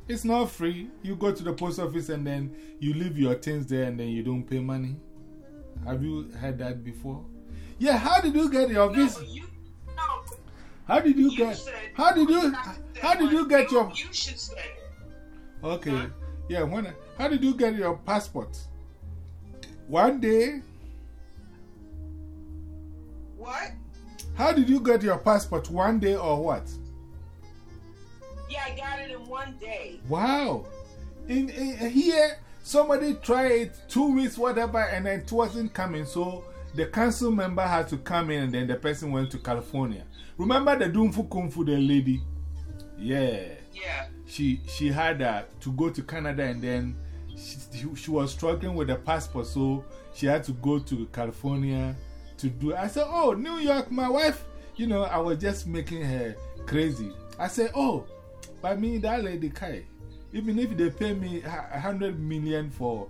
A: It's not free. You go to the post office and then you leave your things there and then you don't pay money. Have you heard that before? Yeah, how did you get your visa?
B: but you, no,
A: How did you
B: you
A: get How did you
B: have to send
A: How did you get your
B: You should it.
A: Okay.
B: Huh?
A: Yeah, when how did you get your passport? One day?
B: What?
A: How did you get your passport? One day or what?
B: Yeah, I got it in one day.
A: Wow. In, in here, somebody tried two weeks, whatever, and then it wasn't coming. So the council member had to come in, and then the person went to California. Remember the Dumfu Kung Fu, the lady? Yeah.
B: Yeah.
A: She, she had uh, to go to Canada, and then she, she was struggling with the passport, so she had to go to California to do I said, Oh, New York, my wife, you know, I was just making her crazy. I said, Oh, but me, that lady, Kai, even if they pay me a hundred million for,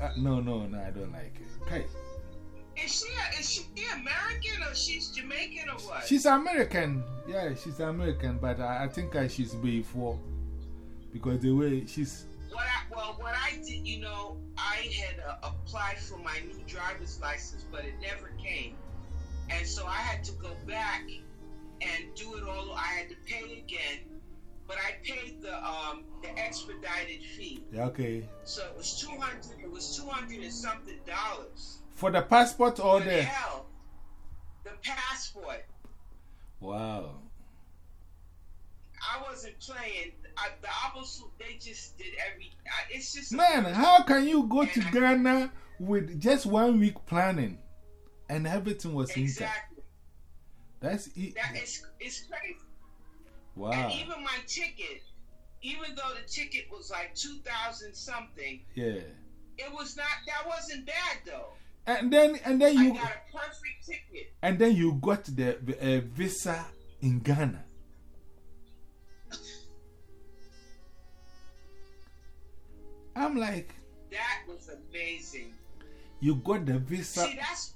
A: uh, no, no, no, I don't like it. Kai,
B: Is she a, is she American or she's Jamaican or what?
A: she's American. Yeah, she's American, but I, I think she's before because the way she's,
B: What I, well, what I did, you know, I had uh, applied for my new driver's license, but it never came, and so I had to go back and do it all. I had to pay again, but I paid the um the expedited fee,
A: yeah, okay.
B: so it was two hundred. It was two hundred and something dollars.
A: For the passport or the,
B: hell, the passport.
A: wow.
B: I wasn't playing. I, the opposite, they just did every. I, it's just
A: Man, how can you go to Ghana with just one week planning and everything was intact?
B: exactly.
A: That's it.
B: That is it's crazy.
A: Wow.
B: And even my ticket, even though the ticket was like two thousand something,
A: Yeah.
B: it was not. That wasn't bad though.
A: And then and then
B: I
A: you
B: got a perfect ticket.
A: and then you got the uh, visa in Ghana. I'm like,
B: That was amazing.
A: you got the visa.
B: See, that's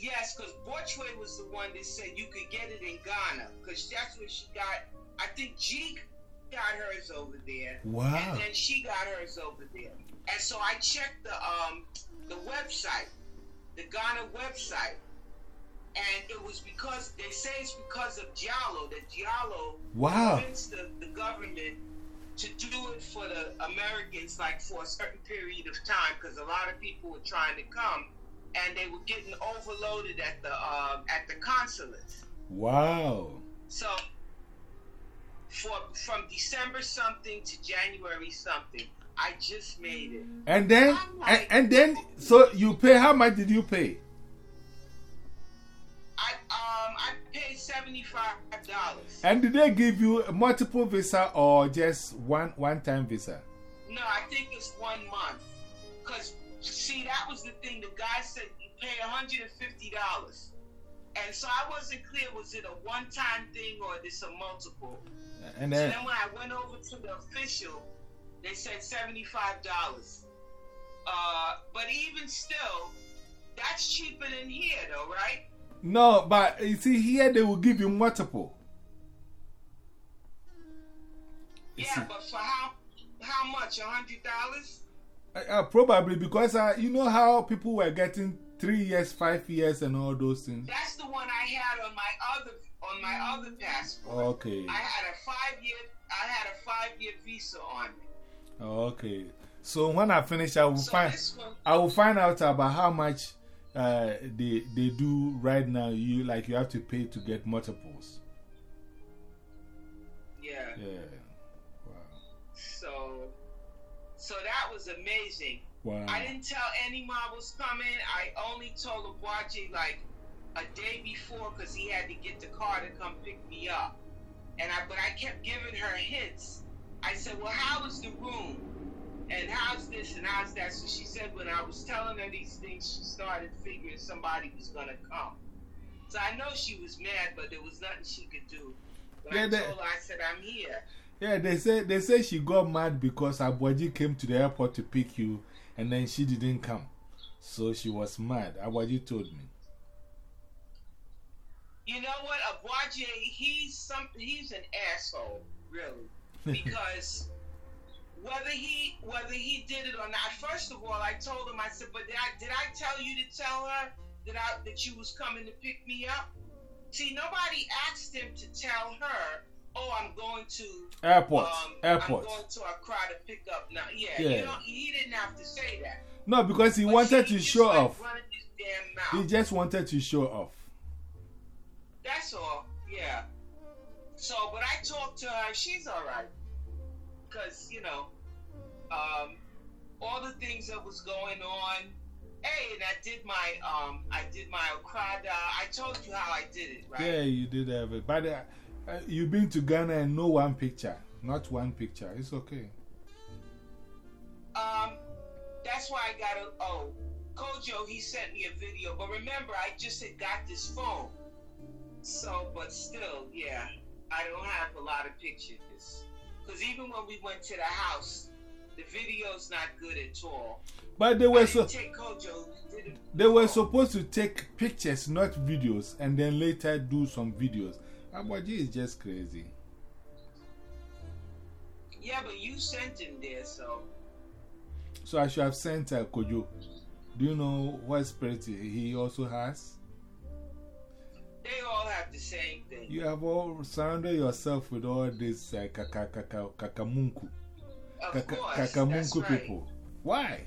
B: yes, because Borchway was the one that said you could get it in Ghana, because that's where she got. I think G got hers over there.
A: Wow.
B: And then she got hers over there. And so I checked the um the website, the Ghana website. And it was because they say it's because of Giallo that Giallo
A: Wow.
B: convinced the, the government to do it for the Americans like for a certain period of time because a lot of people were trying to come and they were getting overloaded at the um, at the consulates.
A: Wow.
B: So for from December something to January something, I just made it.
A: And then and, and then so you pay how much did you pay?
B: I um I paid seventy five dollars.
A: And did they give you a multiple visa or just one one time visa?
B: No, I think it's one month. Cause see, that was the thing. The guy said you pay hundred and fifty dollars, and so I wasn't clear. Was it a one time thing or this a multiple?
A: And
B: So
A: then
B: then when I went over to the official, they said seventy five dollars. Uh, but even still, that's cheaper than here, though, right?
A: no, but you see here they will give you multiple. You see.
B: Yeah, but for how how much? A hundred dollars?
A: Uh, uh, probably because uh, you know how people were getting three years, five years, and all those things.
B: That's the one I had on my other on my other passport.
A: Okay,
B: I had a five year I had a five year visa on it.
A: okay. So when I finish, I will
B: So
A: find
B: one,
A: I will find out about how much uh, they they do right now. You like you have to pay to get multiples.
B: yeah.
A: Yeah. Wow.
B: So so that was amazing.
A: Wow.
B: I didn't tell any mom was coming. I only told Abuaji like a day before because he had to get the car to come pick me up. And I but I kept giving her hints. I said, "Well, how is the room?" and how's this and how's that. So she said when I was telling her these things, she started figuring somebody was gonna come. So I know she was mad, but there was nothing she could do. But
A: Yeah,
B: I
A: that-
B: told her, I said, I'm here.
A: Yeah, they say, they say she got mad because Abwaji came to the airport to pick you and then she didn't come. So she was mad. Abwaji told me.
B: You know what? Abuaje, he's some he's an asshole, really. Because whether he whether he did it or not, first of all, I told him, I said, but did I did I tell you to tell her that I that you was coming to pick me up? See, nobody asked him to tell her, oh, I'm going to
A: Airport.
B: um,
A: Airport.
B: I'm going to Accra to pick up now. Yeah,
A: Yeah.
B: You know, he didn't have to say that.
A: No, because he
B: But
A: wanted to show
B: like
A: off.
B: running his damn
A: He just wanted to show off.
B: That's all. Yeah. So, but I talked to her. She's all right. Cause you know, um, all the things that was going on. Hey, and I did my um, I did my Okada. I told you how I did it, right?
A: Yeah, you did have it. But uh, uh, you've been to Ghana and no one picture. Not one picture. It's okay.
B: Um, that's why I got a. Oh, Kojo, he sent me a video. But remember, I just had got this phone. So, but still, yeah, I don't have a lot of pictures. Because even when we went to the house, the video's not good at all.
A: But they were, so,
B: take Kojo.
A: They were supposed to take pictures, not videos, and then later do some videos. Abwaji is just crazy.
B: Yeah, but you sent him there, so.
A: So I should have sent uh, Kojo. Do you know what spirit he also has?
B: They all have the same thing.
A: You have all surrounded yourself with all this uh, kaka, kaka, kakamunku,
B: Of
A: kaka,
B: course, that's
A: kakamunku
B: right.
A: people. Why?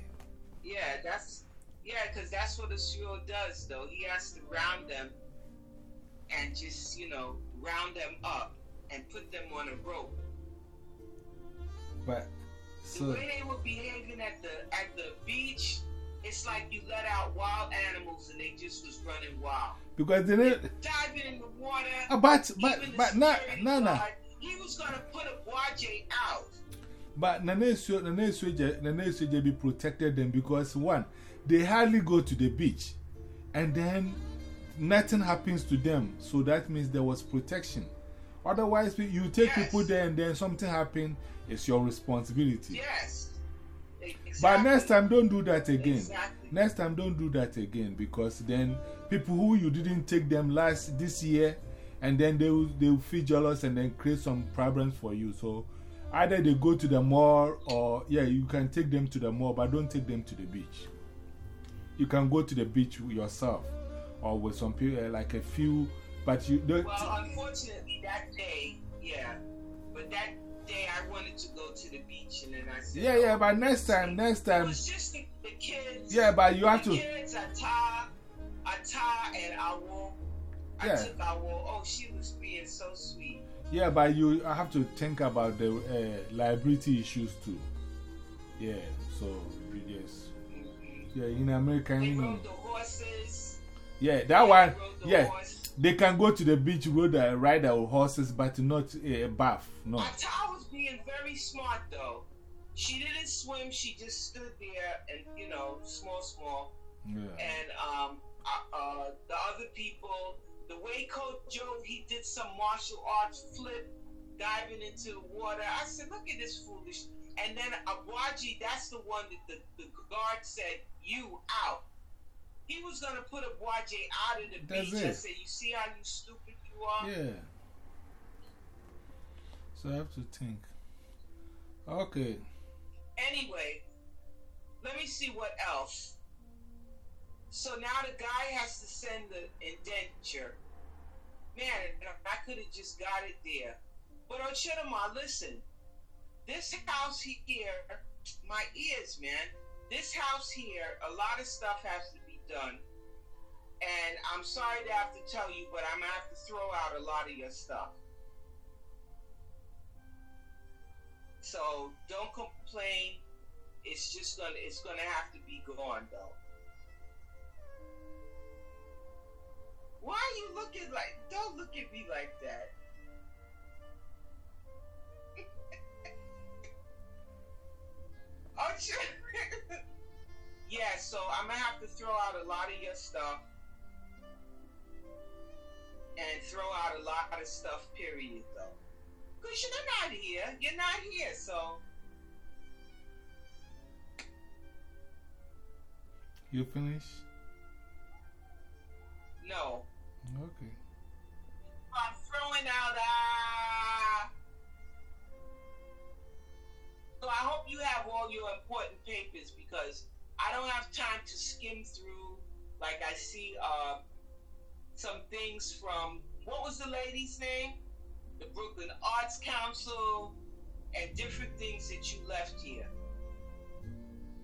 B: Yeah, that's yeah, because that's what a does, though. He has to round them and just you know round them up and put them on a rope.
A: But
B: The way they were behaving at the at the beach, it's like you let out wild animals and they just was running wild.
A: because they need,
B: Diving in the water.
A: uh, but but but
B: not
A: na na.
B: He was gonna put a Boaje out.
A: But Nane Nane be protected them because one, they hardly go to the beach, and then nothing happens to them. So that means there was protection. Otherwise, you take
B: Yes.
A: people there and then something happen, it's your responsibility.
B: Yes.
A: But next time, don't do that again.
B: Exactly.
A: Next time, don't do that again because then people who you didn't take them last this year, and then they will, they will feel jealous and then create some problems for you. So either they go to the mall or, yeah, you can take them to the mall, but don't take them to the beach. You can go to the beach yourself or with some people, like a few, but you don't.
B: Well, unfortunately, that day, yeah. But that day, I wanted to go to the beach, and then I said,
A: Yeah, yeah, but next time, next time.
B: It was just the, the kids.
A: yeah, but you have
B: the
A: to.
B: kids, Ata, Ata, and Awo. I
A: Yeah.
B: took Awo. Oh, she was being so sweet.
A: Yeah, but you have to think about the uh, liability issues too. Yeah, so you just yeah in America,
B: They
A: you know,
B: the horses.
A: Yeah that one,
B: they rode the
A: yeah,
B: horse.
A: they can go to the beach, road, uh, ride their horses, but not uh, bath. No,
B: Ata was being very smart though. She didn't swim. She just stood there and you know, small, small.
A: yeah,
B: and um, uh, uh, the other people, the way Coach Joe, he did some martial arts flip, diving into the water. I said, look at this foolish. And then Abuaji, that's the one that the, the guard said, you out. He was going to put Abuaji out of the
A: That's
B: beach.
A: It.
B: said, you see how you stupid you are?
A: yeah. So I have to think. Okay,
B: Anyway, let me see what else. So now the guy has to send the indenture. Man, I could have just got it there. But Ochidama, listen. This house here, my ears, man. This house here, a lot of stuff has to done. And I'm sorry to have to tell you, but I'm gonna have to throw out a lot of your stuff. So don't complain. It's just gonna it's gonna have to be gone though. Why are you looking like don't look at me like that? oh unfortunately, yeah. So I'm gonna have to throw out a lot of your stuff and throw out a lot of stuff. Period, though, because you're not here. You're not here, so.
A: You finish?
B: No.
A: Okay.
B: I'm throwing out. Uh, so I hope you have all your important papers because I don't have time to skim through. Like I see uh, some things from what was the lady's name? The Brooklyn Arts Council and different things that you left here.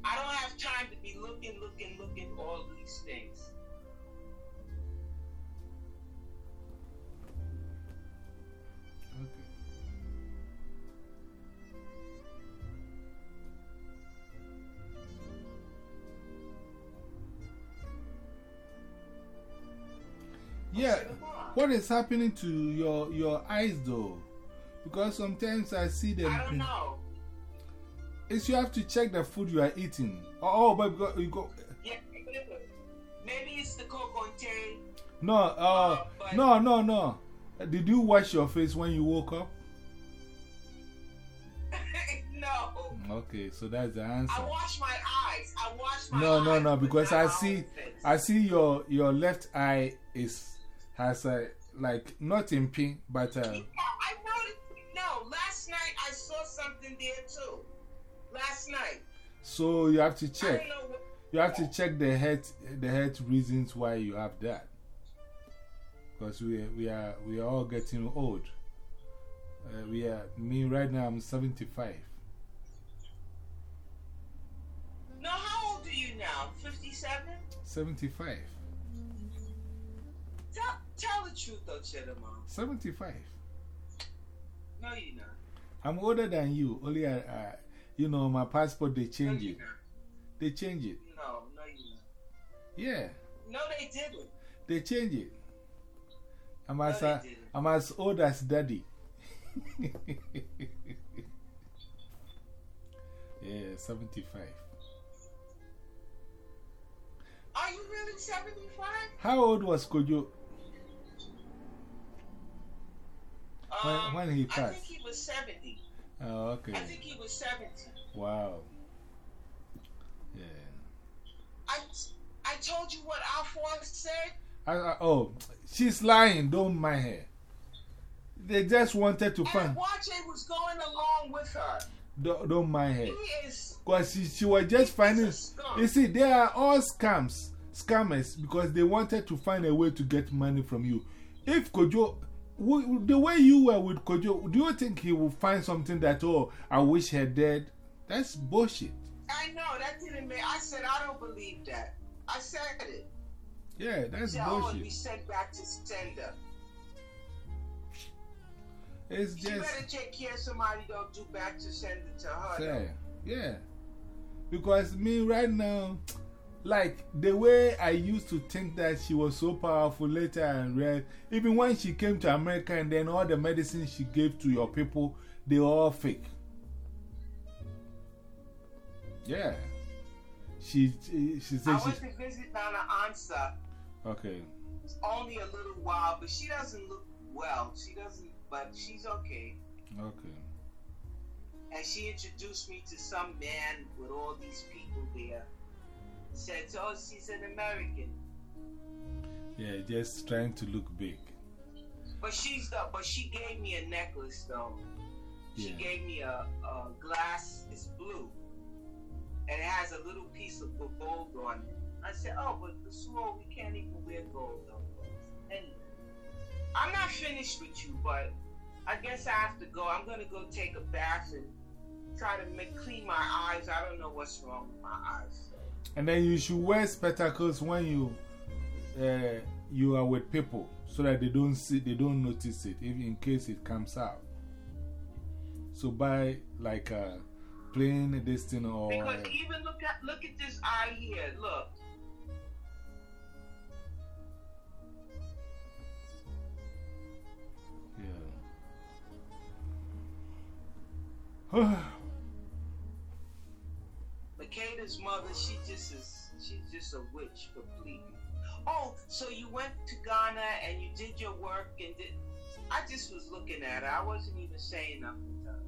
B: I don't have time to be looking, looking, looking all these things.
A: Yeah, what is happening to your your eyes though? Because sometimes I see them.
B: I don't know.
A: It's you have to check the food you are eating. Oh, but you go. You go
B: Yeah, maybe it's the kokonte.
A: no, uh,
B: but-
A: no, no, no. Did you wash your face when you woke up?
B: no.
A: Okay, so that's the answer.
B: I wash my eyes. I wash my
A: No,
B: eyes.
A: no, no, because I see. I see your your left eye is has a like not in pink, but uh,
B: Yeah, I noticed. No, last night I saw something there too. Last night.
A: so you have to check.
B: what.
A: You have to check the head the head reasons why you have that. Because we we are we are all getting old. Uh, we are me right now. I'm seventy five.
B: No, how old are you now? 57?
A: Seventy five.
B: Tell, the truth though, Chidama.
A: Seventy five.
B: No, you're not.
A: I'm older than you. Only I, I you know my passport they
B: No,
A: change
B: you're
A: it. They change it.
B: No, no, you're not.
A: Yeah,
B: No, they didn't.
A: they change it. I'm
B: No,
A: as
B: no,
A: uh, I'm as old as daddy. yeah, 75.
B: Are you really 75?
A: How old was Kojo when,
B: Um,
A: when he passed?
B: I think he was 70.
A: Oh, okay.
B: I think he was 70.
A: Wow. Yeah.
B: I, I told you what Alphonse said.
A: I, I, oh, she's lying. Don't mind her. They just wanted to find.
B: And Wache was going along with her.
A: Don't, don't mind her.
B: He is.
A: Because she, she was just finding.
B: he's a skunk.
A: You see, they are all scams, scammers, because they wanted to find a way to get money from you. If Kojo, the way you were with Kojo, do you think he will find something that, oh, I wish her dead? That's bullshit.
B: I know that didn't make. I said I don't believe that. I said it.
A: Yeah, that's
B: oh,
A: bullshit.
B: be sent back to sender.
A: It's
B: She
A: just,
B: better take care of somebody. Don't do back to send it to her.
A: yeah, yeah. Because me right now, like the way I used to think that she was so powerful later and read, even when she came to America and then all the medicine she gave to your people, they were all fake. Yeah. She, she, she
B: I
A: said
B: went
A: she,
B: to visit Nana Ansa
A: okay.
B: only a little while, but she doesn't look well. She doesn't, but she's okay.
A: Okay.
B: And she introduced me to some man with all these people there. Said, oh, she's an American.
A: Yeah, just trying to look big.
B: But she's the, but she gave me a necklace though. She
A: Yeah.
B: gave me a, a glass, it's blue. And it has a little piece of gold on it. I said, oh, but the swole, we can't even wear gold clothes. Anyway, I'm not finished with you, but I guess I have to go. I'm going to go take a bath and try to make, clean my eyes. I don't know what's wrong with my eyes. So.
A: And then you should wear spectacles when you uh, you are with people so that they don't see, they don't notice it, if in case it comes out. So buy like a plain this thing or
B: Because even look at look at this eye here. Look.
A: yeah.
B: his mother, she just is, she's just a witch completely. Oh, so you went to Ghana and you did your work and did. I just was looking at her. I wasn't even saying nothing to her.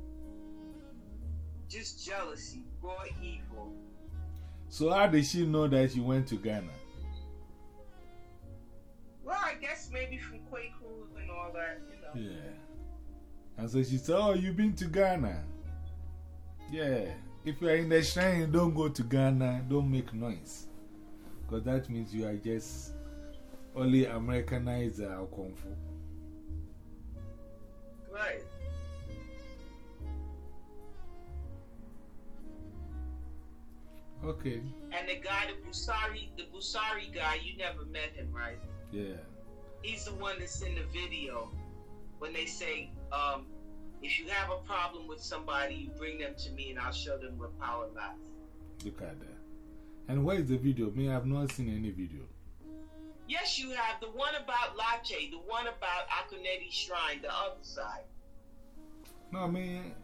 B: Just jealousy, raw evil.
A: So, how did she know that you went to Ghana?
B: Well, I guess maybe from Kwaku and all that, you know.
A: Yeah. And so she said, Oh, you've been to Ghana? Yeah. If you are in the shrine, don't go to Ghana, don't make noise. Because that means you are just only Americanized or Kung Fu.
B: Right.
A: Okay.
B: And the guy, the Busari, the Busari guy, you never met him, right?
A: Yeah.
B: He's the one that's in the video when they say, um, if you have a problem with somebody, you bring them to me and I'll show them where power lies.
A: Look at that. And where is the video? Me, I have not seen any video.
B: Yes, you have the one about Larteh, the one about Akonedi Shrine, the other side.
A: No, I mean,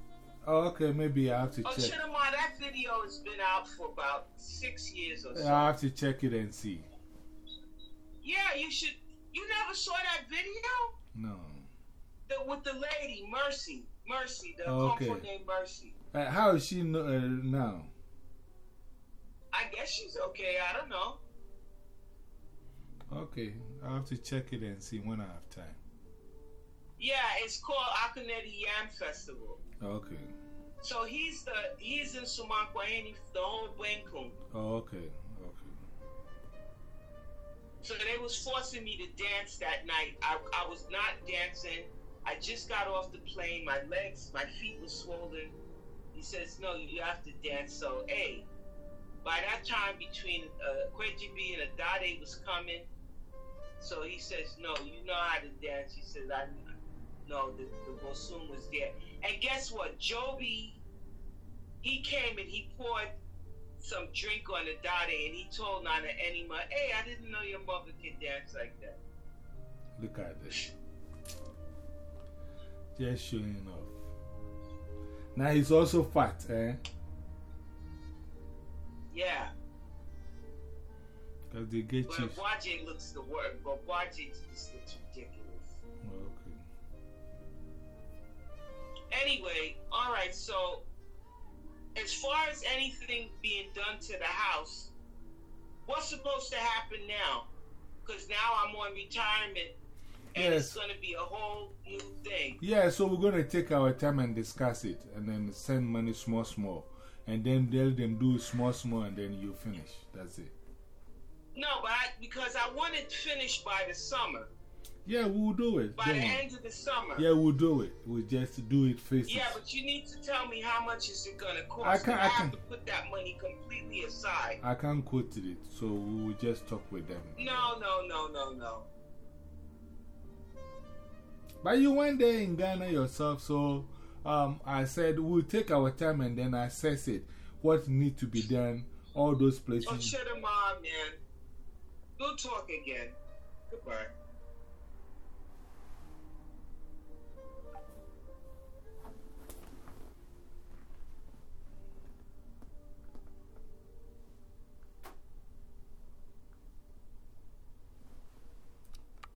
A: oh, okay, maybe I have to check.
B: Oh,
A: check.
B: That video has been out for about six years or so.
A: I have to check it and see.
B: Yeah, you should. You never saw that video?
A: No.
B: The, with the lady, Mercy. Mercy, the okay.
A: okay.
B: named Mercy.
A: Uh, how is she no, uh, now?
B: I guess she's okay. I don't know.
A: Okay, I'll have to check it and see when I have time.
B: Yeah, it's called Akonedi Yam Festival.
A: Okay.
B: So he's the he's in Sumakwahini, the whole Benkun.
A: Oh, okay. Okay.
B: So they was forcing me to dance that night. I, I was not dancing. I just got off the plane. My legs, my feet were swollen. He says, no, you have to dance. So, hey, by that time between uh, Kwejibi and Adade was coming. So he says, no, you know how to dance. He says, I no, the, the Bosum was there. And guess what? Joby, he came and he poured some drink on the Dade and he told Nana Enima, hey, I didn't know your mother could dance like that.
A: Look at this. Just showing off. Now he's also fat, eh?
B: Yeah.
A: Because they get you.
B: But Bwaje looks the word, but Bwaje just looks ridiculous.
A: Okay.
B: Anyway, all right. So, as far as anything being done to the house, what's supposed to happen now? Because now I'm on retirement, and it's
A: Yes.
B: going to be a whole new thing.
A: Yeah, so we're going to take our time and discuss it and then send money small, small. And then tell them do small, small, and then you finish. That's it.
B: No, but I, because I want it finished by the summer,
A: Yeah, we'll do it.
B: by
A: Don't
B: the
A: worry.
B: end of the summer.
A: Yeah, we'll do it. We'll just do it face
B: Yeah, but you need to tell me how much is it going to cost.
A: I can-
B: I,
A: I
B: have to put that money completely aside.
A: I can't quote it, so we will just talk with them.
B: No, no, no, no, no.
A: But you went there in Ghana yourself, so um, I said we'll take our time and then assess it. What needs to be done, all those places.
B: Oh, shut him on, man. Don't talk again. Goodbye.